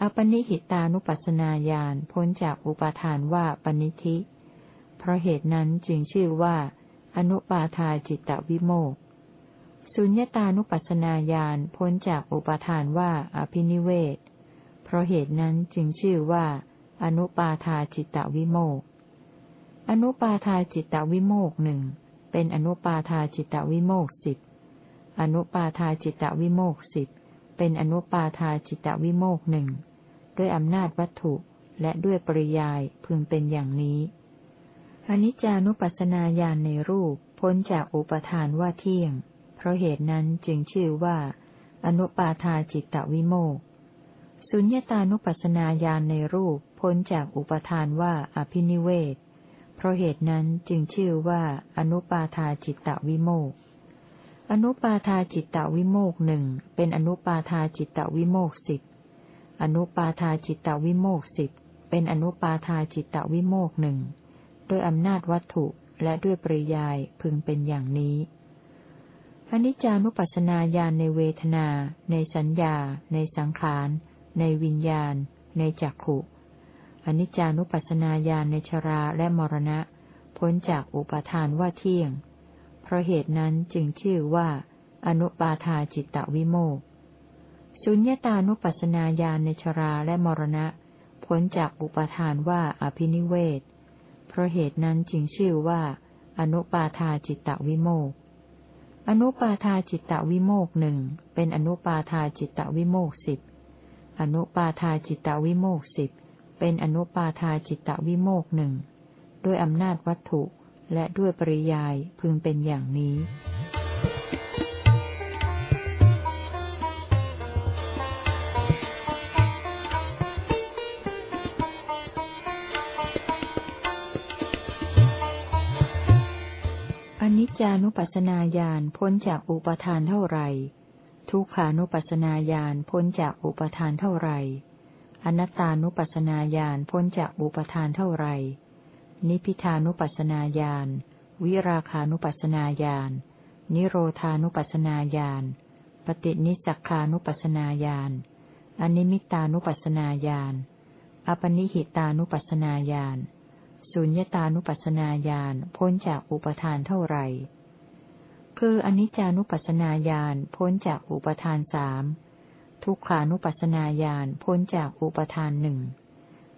อัปปณิหิตานุปัสสนาญาณพ้นจากอุปาทานว่าปณิธิ เพราะเหตุนั้นจึงชื่อว่า อนุปาทาจิตตวิโมกสุญญตานุปัสสนาญาณพ้นจากอุปาทานว่าอภินิเวศ เพราะเหตุนั้นจึงชื่อว่า อนุปาทาจิตตวิโมกอนุปาทาจิตตวิโมกหนึ่งเป็นอนุปาทาจิตตวิโมกสิบ อนุปาทาจิตตวิโมกสิบเป็นอนุปาทาจิตตวิโมกหนึ่งด้วยอำนาจวัตถุและด้วยปริยายพึงเป็นอย่างนี้ อนิจจานุปัสสนาญาณในรูปพ้นจากอุปทานว่าเที่ยง เพราะเหตุนั้นจึงชื่อว่า อนุปาทาจิตตวิโมกสุญญตานุปัสสนาญาณในรูปพ้นจากอุปทานว่าอภินิเวศ เพราะเหตุนั้นจึงชื่อว่าอนุปาทาจิตตวิโมก อนุปาทาจิตตวิโมกหนึ่งเป็นอนุปาทาจิตตวิโมกสิบอนุปาทาจิตตวิโมกสิบเป็นอนุปาทาจิตตวิโมกหนึ่งด้วยอำนาจวัตถุและด้วยปริยายพึงเป็นอย่างนี้อนิจจานุปัสสนาญาณในเวทนา ในสัญญา ในสังขาร ในวิญญาณ ในจักขุอนิจจานุปัสสนาญาณในชราและมรณะ พ้นจากอุปทานว่าเที่ยง ราะเหตุนั้นจึงชื่อว่า อนุปาทาจิตตวิโมกสุญญตานุปัสสนาญาณในชราและมรณะพ้นจากอุปทานว่าอภินิเวศ เพราะเหตุนั้นจึงชื่อว่า อนุปาทาจิตตวิโมกอนุปาทาจิตตวิโมกหนึ่งเป็นอนุปาทาจิตตวิโมกสิบอนุปาทาจิตตวิโมกสิบเป็นอนุปาทาจิตตวิโมกหนึ่งด้วยอำนาจวัตถุ และด้วยปริยายพึงเป็นอย่างนี้นิจจานุปัสสนาญาณพ้นจากอุปทานเท่าไร ทุกขานุปัสสนาญาณพ้นจากอุปทานเท่าไร อนัตตานุปัสสนาญาณพ้นจากอุปทานเท่าไร นิพิทานุปัสสนาญาณ วิราคานุปัสสนาญาณ นิโรธานุปัสสนาญาณ ปฏินิสักานุปัสสนาญาณอนิมิตานุปัสสนาญาณ อปนิหิตานุปัสสนาญาณ สุญญตานุปัสสนาญาณพ้นจากอุปทานเท่าไหร่ คืออนิจจานุปัสสนาญาณพ้นจากอุปทานสาม ทุกขานุปัสสนาญาณพ้นจากอุปทานหนึ่ง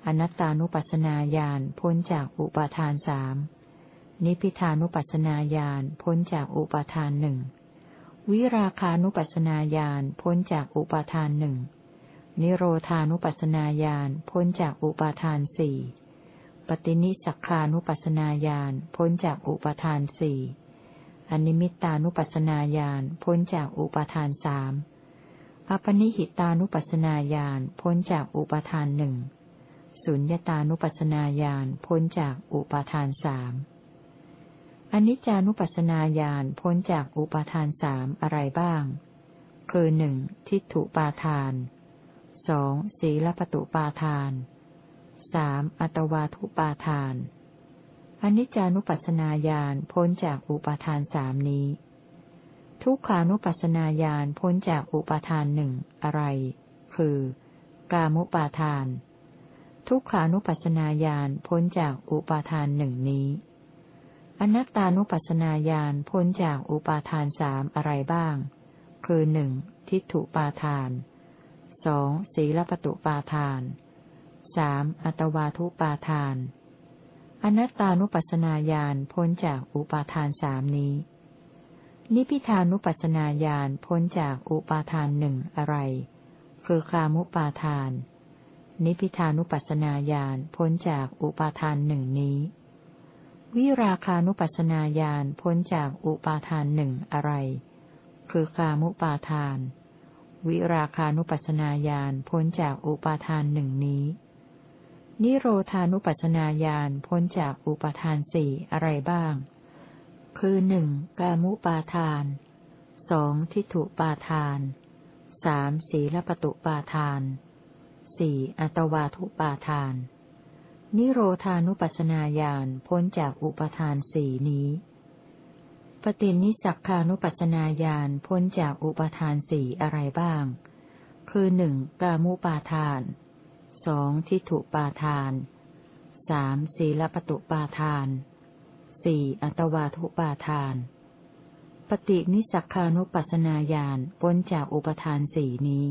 อนัตตานุปัสสนาญาณพ้นจากอุปาทานสามนิพิทานุปัสสนาญาณพ้นจากอุปาทานหนึ่งวิราคานุปัสสนาญาณพ้นจากอุปาทานหนึ่งนิโรธานุปัสสนาญาณพ้นจากอุปาทานสี่ปฏินิสักานุปัสนาญาณพ้นจากอุปาทานสี่อนิมิตานุปัสนาญาณพ้นจากอุปาทานสามอปนิหิตานุปัสนาญาณพ้นจากอุปาทานหนึ่ง สุญญตานุปัสนาญาณพ้นจากอุปาทานสามอนิจจานุปัสนาญาณพ้นจากอุปาทานสามอะไรบ้าง คือหนึ่งทิฏฐุปาทานสองสีลปตุปาทานสามอัตวาทุปาทานอนิจจานุปัสสนาญาณพ้นจากอุปาทานสามนี้ ทุกขานุปัสสนาญาณพ้นจากอุปาทานหนึ่งอะไร คือกามุปาทาน ทุกขานุปัสสนาญาณพ้นจากอุปาทานหนึ่งนี้ อนัตตานุปัสสนาญาณพ้นจากอุปาทานสามอะไรบ้าง คือหนึ่งทิฏฐุปาทานสองศีลปตุปาทานสามอัตวาทุปาทาน อนัตตานุปัสสนาญาณพ้นจากอุปาทานสามนี้ นิพิทานุปัสสนาญาณพ้นจากอุปาทานหนึ่งอะไร คือคามุปาทาน นิพิทานุปัสสนาญาณพ้นจากอุปาทานหนึ่งนี้ วิราคานุปัสสนาญาณพ้นจากอุปาทานหนึ่งอะไร คือคามุปาทาน วิราคานุปัสสนาญาณพ้นจากอุปาทานหนึ่งนี้ นิโรธานุปัสสนาญาณพ้นจากอุปาทานสี่อะไรบ้าง คือหนึ่งกามุปาทานสองทิฏฐุปาทานสามสีลปตุปาทาน สี่อัตวาทุปาทาน นิโรธานุปัสนาญาณพ้นจากอุปทานสี่นี้ ปฏินิสักคานุปัสนาญาณพ้นจากอุปทานสี่อะไรบ้าง คือหนึ่งกามุปาทานสองทิฏฐุปาทานสามศีลปตุปาทานสี่อัตวาทุปาทาน ปฏินิสักานุปัสนาญาณพ้นจากอุปทานสี่นี้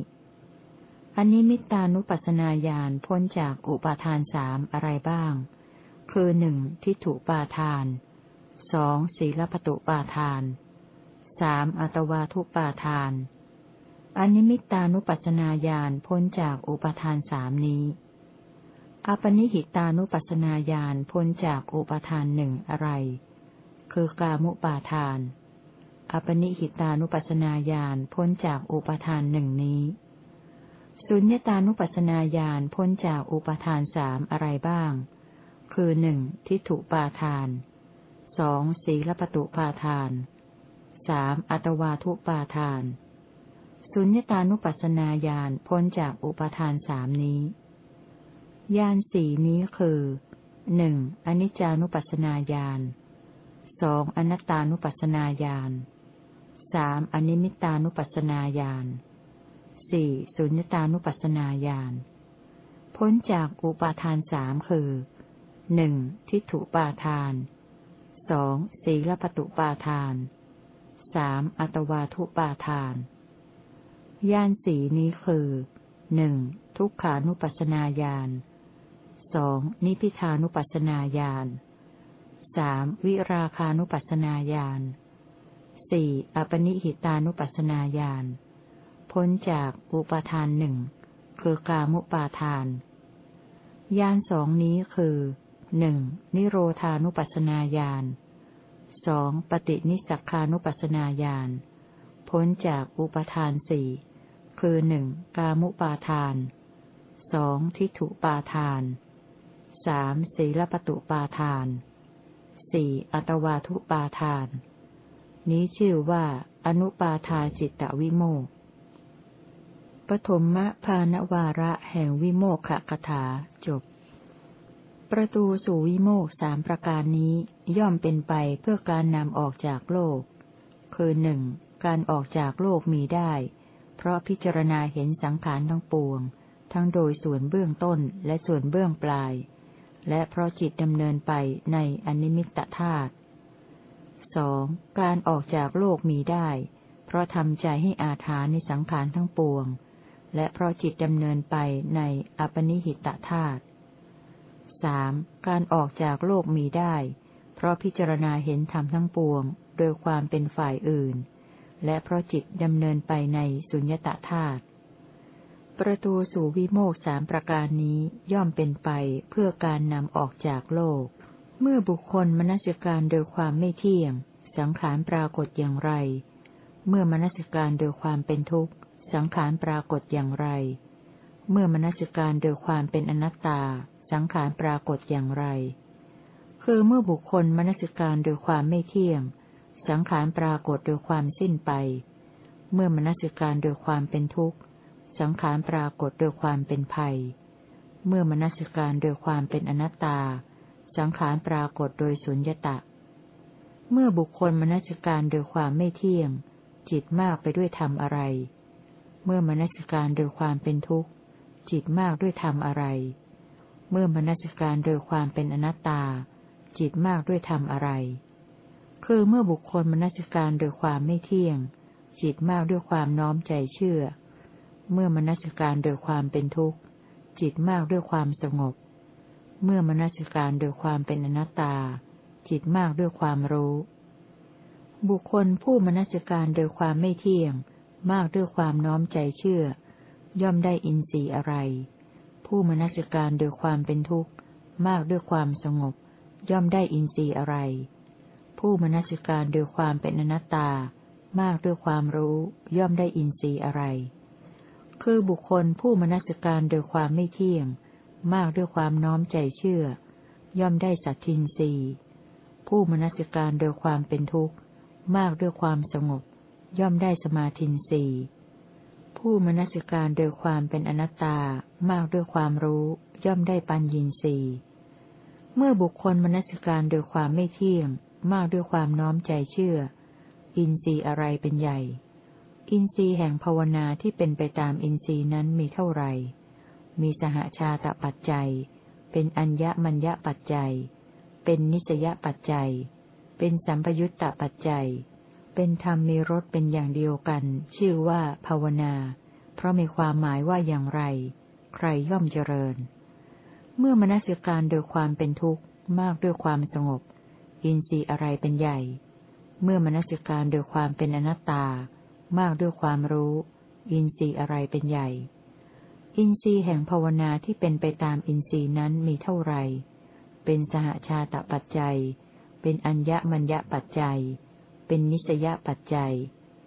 อันนี้มิตานุปัสนาญาณพ้นจากอุปาทานสามอะไรบ้าง คือหนึ่งทิฏฐุปาทานสองศีลปตุปาทานสามอัตวาทุปาทานอันิมิตานุปัสนาญาณพ้นจากอุปาทานสามนี้อปนิหิตานุปัสนาญาณพ้นจากอุปาทานหนึ่งอะไร คือกามุปาทาน อปนิหิตานุปัสนาญาณพ้นจากอุปาทานหนึ่งนี้ สุญญตานุปัสนาญาณพ้นจากอุปทานสามอะไรบ้าง คือหนึ่งทิฏฐุปาทานสองสีลปตุปาทานสามอัตวาทุปาทาน สุญญตานุปัสนาญาณพ้นจากอุปทานสามนี้ญาณสี่นี้คือหนึ่งอนิจจานุปัสนาญาณสองอนัตตานุปัสนาญาณสามอนิมิตานุปัสนาญาณ สี่สุญญตานุปัสนาญาณพ้นจากอุปาทานสามคือหนึ่งทิฏฐุปาทานสองสีลปตุปาทานสามอัตวาทุปาทานญาณสีนี้คือหนึ่งทุกขานุปัสนาญาณสองนิพิทานุปัสนาญาณสามวิราคานุปัสนาญาณสี่อปนิหิตานุปัสนาญาณ พ้นจากอุปาทานหนึ่งคือกามุปาทานญาณสองนี้คือหนึ่งนิโรธานุปัสนาญาณสองปฏินิสักานุปัสนาญาณพ้นจากอุปทานสี่คือหนึ่งกามุปาทานสองทิฏฐุปาทานสามศีลปตุปาทานสี่อัตวาทุปาทาน นี้ชื่อว่าอนุปาทาจิตตวิโมก ปฐมมะพานวาระแห่งวิโมกขกถาจบ ประตูสู่วิโมกสามประการนี้ย่อมเป็นไปเพื่อการนำออกจากโลก คือหนึ่งการออกจากโลกมีได้ เพราะพิจารณาเห็นสังขารทั้งปวง ทั้งโดยส่วนเบื้องต้นและส่วนเบื้องปลาย และเพราะจิตดำเนินไปในอนิมิตธาตุสองการออกจากโลกมีได้ เพราะทำใจให้อาถานในสังขารทั้งปวง และเพราะจิตดำเนินไปในอปนิหิตธาตุสามการออกจากโลกมีได้ เพราะพิจารณาเห็นธรรมทั้งปวง โดยความเป็นฝ่ายอื่น และเพราะจิตดำเนินไปในสุญญตธาตุประตูสู่วิโมกสามประการนี้ย่อมเป็นไปเพื่อการนำออกจากโลก เมื่อบุคคลมนสิการโดยความไม่เที่ยง สังขารปรากฏอย่างไร เมื่อมนสิการโดยความเป็นทุกข์ สังขารปรากฏอย่างไร เมื่อมนสิการโดยความเป็นอนัตตา สังขารปรากฏอย่างไร คือเมื่อบุคคลมนสิการโดยความไม่เที่ยง สังขารปรากฏโดยความสิ้นไป เมื่อมนสิการโดยความเป็นทุกข์ สังขารปรากฏโดยความเป็นภัย เมื่อมนสิการโดยความเป็นอนัตตา สังขารปรากฏโดยสุญญตะเมื่อบุคคลมนสิการโดยความไม่เที่ยง จิตมากไปด้วยธรรมอะไร เมื่อมนสิการโดยความเป็นทุกข์ จิตมากด้วยธรรมอะไร เมื่อมนสิการโดยความเป็นอนัตตา จิตมากด้วยธรรมอะไร คือเมื่อบุคคลมนสิการโดยความไม่เที่ยง จิตมากด้วยความน้อมใจเชื่อ เมื่อมนสิการโดยความเป็นทุกข์ จิตมากด้วยความสงบ เมื่อมนสิการโดยความเป็นอนัตตา จิตมากด้วยความรู้ บุคคลผู้มนสิการโดยความไม่เที่ยง มากด้วยความน้อมใจเชื่อ ย่อมได้อินทรีย์อะไร ผู้มนสิการโดยความเป็นทุกข์มากด้วยความสงบ ย่อมได้อินทรีย์อะไร ผู้มนสิการโดยความเป็นอนัตตา มากด้วยความรู้ ย่อมได้อินทรีย์อะไร คือบุคคลผู้มนสิการโดยความไม่เที่ยง มากด้วยความน้อมใจเชื่อ ย่อมได้สัตทินรีผู้มนสิการโดยความเป็นทุกข์ มากด้วยความสงบ ย่อมได้สมาธินสีผู้มนสิการโดยความเป็นอนัตตามากด้วยความรู้ย่อมได้ปัญญินสีเมื่อบุคคลมนสิการโดยความไม่เที่ยง มากด้วยความน้อมใจเชื่อ อินทรีย์อะไรเป็นใหญ่ อินทรีย์แห่งภาวนาที่เป็นไปตามอินทรีย์นั้นมีเท่าไหร่ มีสหชาตปัจจัย เป็นอัญญมัญญปัจจัย เป็นนิสยปัจจัย เป็นสัมปยุตตปัจจัย เป็นธรรมมีรสเป็นอย่างเดียวกัน ชื่อว่าภาวนา เพราะมีความหมายว่าอย่างไร ใครย่อมเจริญ เมื่อมนสิการโดยความเป็นทุกข์มากด้วยความสงบ อินทรีย์อะไรเป็นใหญ่ เมื่อมนสิการโดยความเป็นอนัตตา มากด้วยความรู้ อินทรีย์อะไรเป็นใหญ่ อินทรีย์แห่งภาวนาที่เป็นไปตามอินทรีย์นั้นมีเท่าไหร่เป็นสหชาตปัจจัย เป็นอัญญมัญญปัจจัย เป็นนิสยปัจจัย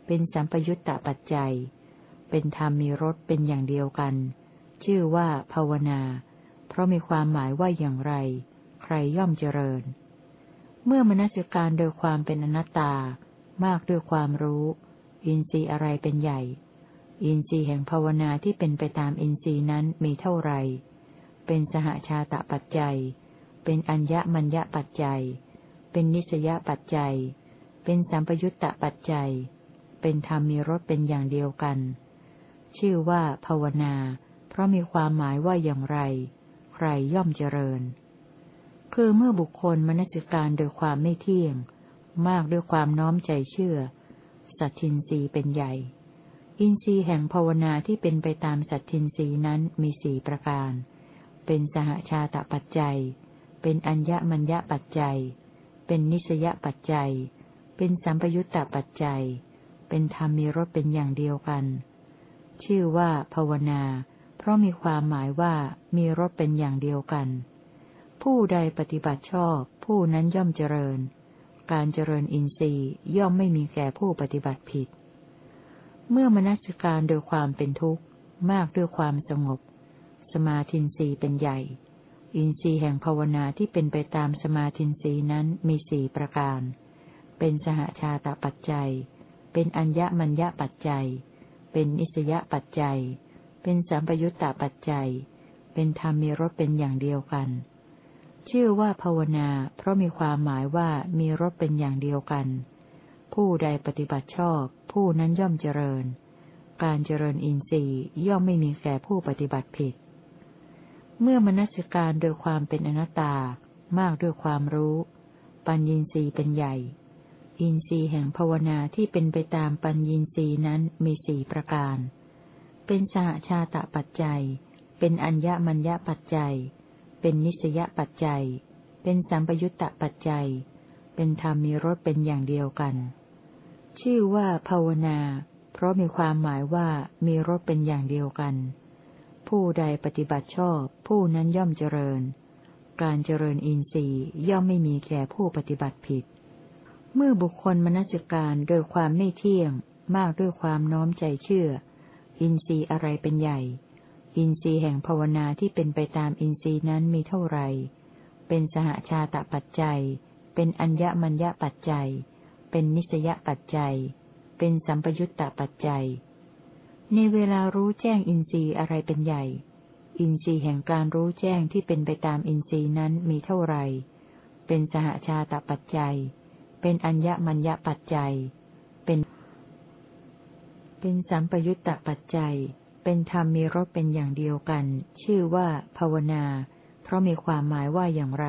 เป็นสัมปยุตตปัจจัย เป็นธรรมมีรสเป็นอย่างเดียวกัน ชื่อว่าภาวนา เพราะมีความหมายว่าอย่างไร ใครย่อมเจริญ เมื่อมนัสิการโดยความเป็นอนัตตา มากด้วยความรู้ อินทรีย์อะไรเป็นใหญ่ อินทรีย์แห่งภาวนาที่เป็นไปตามอินทรีย์นั้นมีเท่าไรเป็นสหชาตะปัจจัย เป็นอัญญมัญญปัจจัย เป็นนิสยปัจจัย เป็นสัมปยุตตะปัจจัย เป็นธรรมมีรสเป็นอย่างเดียวกัน ชื่อว่าภาวนา เพราะมีความหมายว่าอย่างไร ใครย่อมเจริญ คือเมื่อบุคคลมนสิการโดยความไม่เที่ยง มากด้วยความน้อมใจเชื่อ สัตทินรีเป็นใหญ่ อินทรีย์แห่งภาวนาที่เป็นไปตามสัตทินรีนั้นมีสี่ประการ เป็นสหชาตปัจจัย เป็นอัญญมัญญปัจจัย เป็นนิสยปัจจัย เป็นสัมปยุตตปัจจัย เป็นธรรมมีรสเป็นอย่างเดียวกัน ชื่อว่าภาวนา เพราะมีความหมายว่ามีรสเป็นอย่างเดียวกัน ผู้ใดปฏิบัติชอบ ผู้นั้นย่อมเจริญ การเจริญอินทรีย์ย่อมไม่มีแก่ผู้ปฏิบัติผิด เมื่อมนัสการโดยความเป็นทุกข์ มากด้วยความสงบ สมาธินทรีย์เป็นใหญ่อินทรีย์แห่งภาวนาที่เป็นไปตามสมาธินทรีย์นั้นมีสี่ประการ เป็นสหชาตปัจจัย เป็นอัญญมัญญปัจจัย เป็นนิสยปัจจัย เป็นสัมปยุตตปัจจัย เป็นธรรมมีรสเป็นอย่างเดียวกัน ชื่อว่าภาวนา เพราะมีความหมายว่ามีรสเป็นอย่างเดียวกัน ผู้ใดปฏิบัติชอบ ผู้นั้นย่อมเจริญ การเจริญอินทรีย์ย่อมไม่มีแก่ผู้ปฏิบัติผิด เมื่อมนัสการโดยความเป็นอนัตตามากด้วยความรู้ ปัญญีสีเป็นใหญ่ อินทรีย์แห่งภาวนาที่เป็นไปตามปัญญีสีนั้นมีสี่ประการ เป็นสหชาตะปัจจัย เป็นอัญญมัญญปัจจัย เป็นนิสยปัจจัย เป็นสัมปยุตตะปัจจัย เป็นธรรมมีรสเป็นอย่างเดียวกัน ชื่อว่าภาวนา เพราะมีความหมายว่ามีรสเป็นอย่างเดียวกัน ผู้ใดปฏิบัติชอบ ผู้นั้นย่อมเจริญ การเจริญอินทรีย์ย่อมไม่มีแก่ผู้ปฏิบัติผิด เมื่อบุคคลมนสิการโดยความไม่เที่ยง มากด้วยความน้อมใจเชื่อ อินทรีย์อะไรเป็นใหญ่ อินทรีย์แห่งภาวนาที่เป็นไปตามอินทรีย์นั้นมีเท่าไรเป็นสหชาตปัจจัย เป็นอัญญมัญญปัจจัย เป็นนิสยปัจจัย เป็นสัมปยุตตปัจจัย ในเวลารู้แจ้งอินทรีย์อะไรเป็นใหญ่ อินทรีย์แห่งการรู้แจ้งที่เป็นไปตามอินทรีย์นั้นมีเท่าไรเป็นสหชาตปัจจัย เป็นอัญญมัญญปัจจัย เป็น เป็นสัมปยุตตปัจจัย เป็นธรรมมีรสเป็นอย่างเดียวกัน ชื่อว่าภาวนา เพราะมีความหมายว่าอย่างไร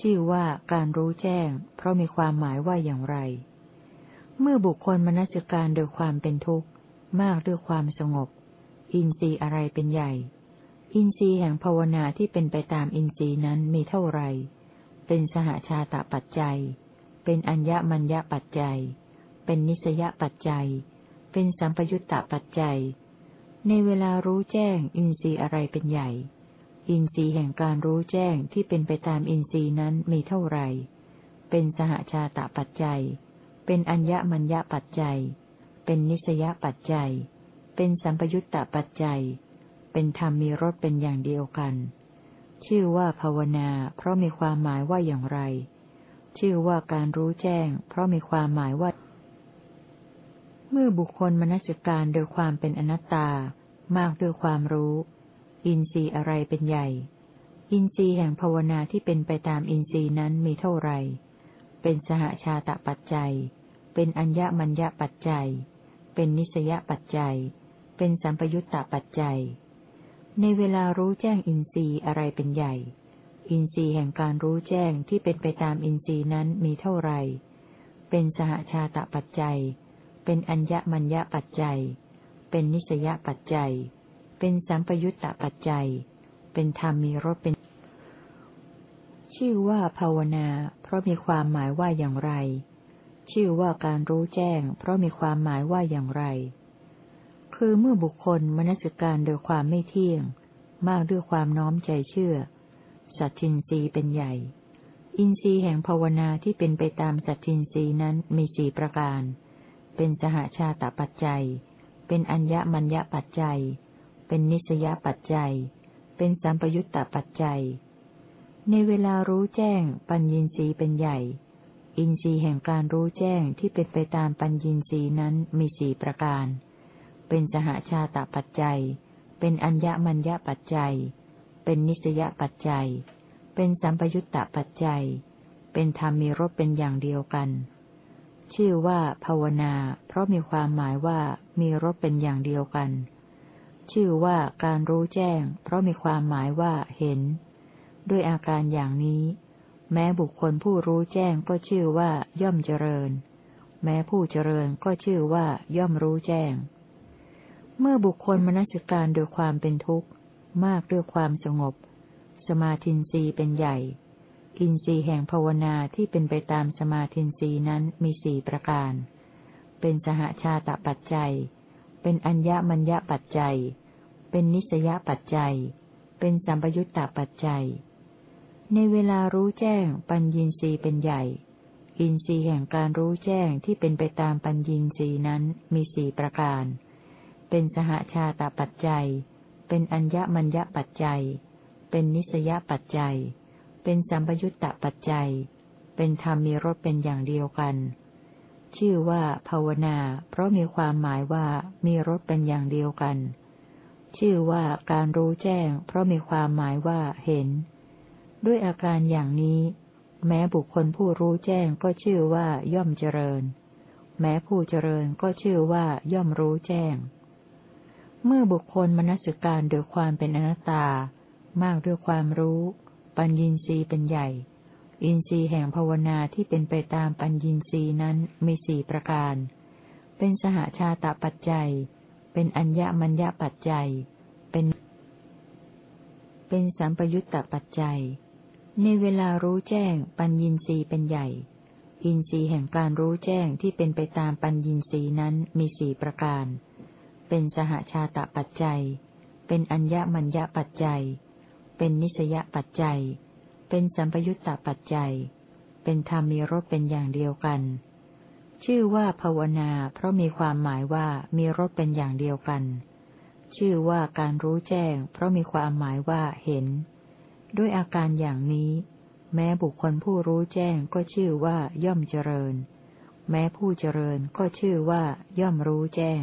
ชื่อว่าการรู้แจ้ง เพราะมีความหมายว่าอย่างไร เมื่อบุคคลมนสิการโดยความเป็นทุกข์มากด้วยความสงบ อินทรีย์อะไรเป็นใหญ่ อินทรีย์แห่งภาวนาที่เป็นไปตามอินทรีย์นั้นมีเท่าไรเป็นสหชาตปัจจัย เป็นอัญญมัญญปัจจัย เป็นนิสยปัจจัย เป็นสัมปยุตตปัจจัย ในเวลารู้แจ้งอินทรีย์อะไรเป็นใหญ่ อินทรีย์แห่งการรู้แจ้งที่เป็นไปตามอินทรีย์นั้นมีเท่าไรเป็นสหชาตปัจจัย เป็นอัญญมัญญปัจจัย เป็นนิสยปัจจัย เป็นสัมปยุตตปัจจัย เป็นธรรมมีรสเป็นอย่างเดียวกัน ชื่อว่าภาวนา เพราะมีความหมายว่าอย่างไร ชื่อว่าการรู้แจ้ง เพราะมีความหมายว่า เมื่อบุคคลมนสิการโดยความเป็นอนัตตา มากด้วยความรู้ อินทรีย์อะไรเป็นใหญ่ อินทรีย์แห่งภาวนาที่เป็นไปตามอินทรีย์นั้นมีเท่าไรเป็นสหชาตปัจจัย เป็นอัญญมัญญปัจจัย เป็นนิสยปัจจัย เป็นสัมปยุตตปัจจัย ในเวลารู้แจ้งอินทรีย์อะไรเป็นใหญ่ อินทรีย์แห่งการรู้แจ้งที่เป็นไปตามอินทรีย์นั้นมีเท่าไหร่ เป็นสหชาตปัจจัย เป็นอัญญมัญญปัจจัย เป็นนิสยปัจจัย เป็นสัมปยุตตปัจจัย เป็นธรรมมีรสเป็น ชื่อว่าภาวนา เพราะมีความหมายว่าอย่างไร ชื่อว่าการรู้แจ้ง เพราะมีความหมายว่าอย่างไร คือเมื่อบุคคลมนสิการโดยความไม่เที่ยง มากด้วยความน้อมใจเชื่อ สัตทินรีเป็นใหญ่ อินทรีย์แห่งภาวนาที่เป็นไปตามสัตทินรีนั้นมีสี่ประการ เป็นสหชาตปัจจัย เป็นอัญญมัญญปัจจัย เป็นนิสยปัจจัย เป็นสัมปยุตตปัจจัย ในเวลารู้แจ้งปัญญินรีเป็นใหญ่ อินทรีย์แห่งการรู้แจ้งที่เป็นไปตามปัญญินรีนั้นมีสี่ประการ เป็นสหชาตปัจจัย เป็นอัญญมัญญปัจจัย เป็นนิสยปัจจัย เป็นสัมปยุตตะปัจจัย เป็นธรรมมีรสเป็นอย่างเดียวกัน ชื่อว่าภาวนา เพราะมีความหมายว่ามีรสเป็นอย่างเดียวกัน ชื่อว่าการรู้แจ้ง เพราะมีความหมายว่าเห็น ด้วยอาการอย่างนี้ แม้บุคคลผู้รู้แจ้งก็ชื่อว่าย่อมเจริญ แม้ผู้เจริญก็ชื่อว่าย่อมรู้แจ้ง เมื่อบุคคลมนสิการโดยความเป็นทุกข์ มากด้วยความสงบ สมาธินรีเป็นใหญ่ อินทรีย์แห่งภาวนาที่เป็นไปตามสมาธินรีนั้นมีสี่ประการ เป็นสหชาตปัจจัย เป็นอัญญมัญญปัจจัย เป็นนิสยปัจจัย เป็นสัมปยุตตปัจจัย ในเวลารู้แจ้งปัญญินรีเป็นใหญ่อินทรีย์แห่งการรู้แจ้งที่เป็นไปตามปัญญินรีนั้นมีสี่ประการ เป็นสหชาตปัจจัย เป็นอัญญมัญญปัจจัย เป็นนิสยปัจจัย เป็นสัมปยุตตปัจจัย เป็นธรรมมีรสเป็นอย่างเดียวกัน ชื่อว่าภาวนา เพราะมีความหมายว่ามีรสเป็นอย่างเดียวกัน ชื่อว่าการรู้แจ้ง เพราะมีความหมายว่าเห็น ด้วยอาการอย่างนี้ แม้บุคคลผู้รู้แจ้งก็ชื่อว่าย่อมเจริญ แม้ผู้เจริญก็ชื่อว่าย่อมรู้แจ้ง เมื่อบุคคลมนสิการโดยความเป็นอนัตตา มากด้วยความรู้ ปัญญีสีเป็นใหญ่ อินทรีย์แห่งภาวนาที่เป็นไปตามปัญญีสีนั้นมีสี่ประการ เป็นสหชาตปัจจัย เป็นอัญญมัญญปัจจัย เป็น เป็นสัมปยุตตปัจจัย ในเวลารู้แจ้งปัญญีสีเป็นใหญ่ อินทรีย์แห่งการรู้แจ้งที่เป็นไปตามปัญญีสีนั้นมีสี่ประการ เป็นสหชาตปัจจัย เป็นอัญญมัญญปัจจัย เป็นนิสยปัจจัย เป็นสัมปยุตตปัจจัย เป็นธรรมมีรสเป็นอย่างเดียวกัน ชื่อว่าภาวนา เพราะมีความหมายว่ามีรสเป็นอย่างเดียวกัน ชื่อว่าการรู้แจ้ง เพราะมีความหมายว่าเห็น ด้วยอาการอย่างนี้ แม้บุคคลผู้รู้แจ้งก็ชื่อว่าย่อมเจริญ แม้ผู้เจริญก็ชื่อว่าย่อมรู้แจ้ง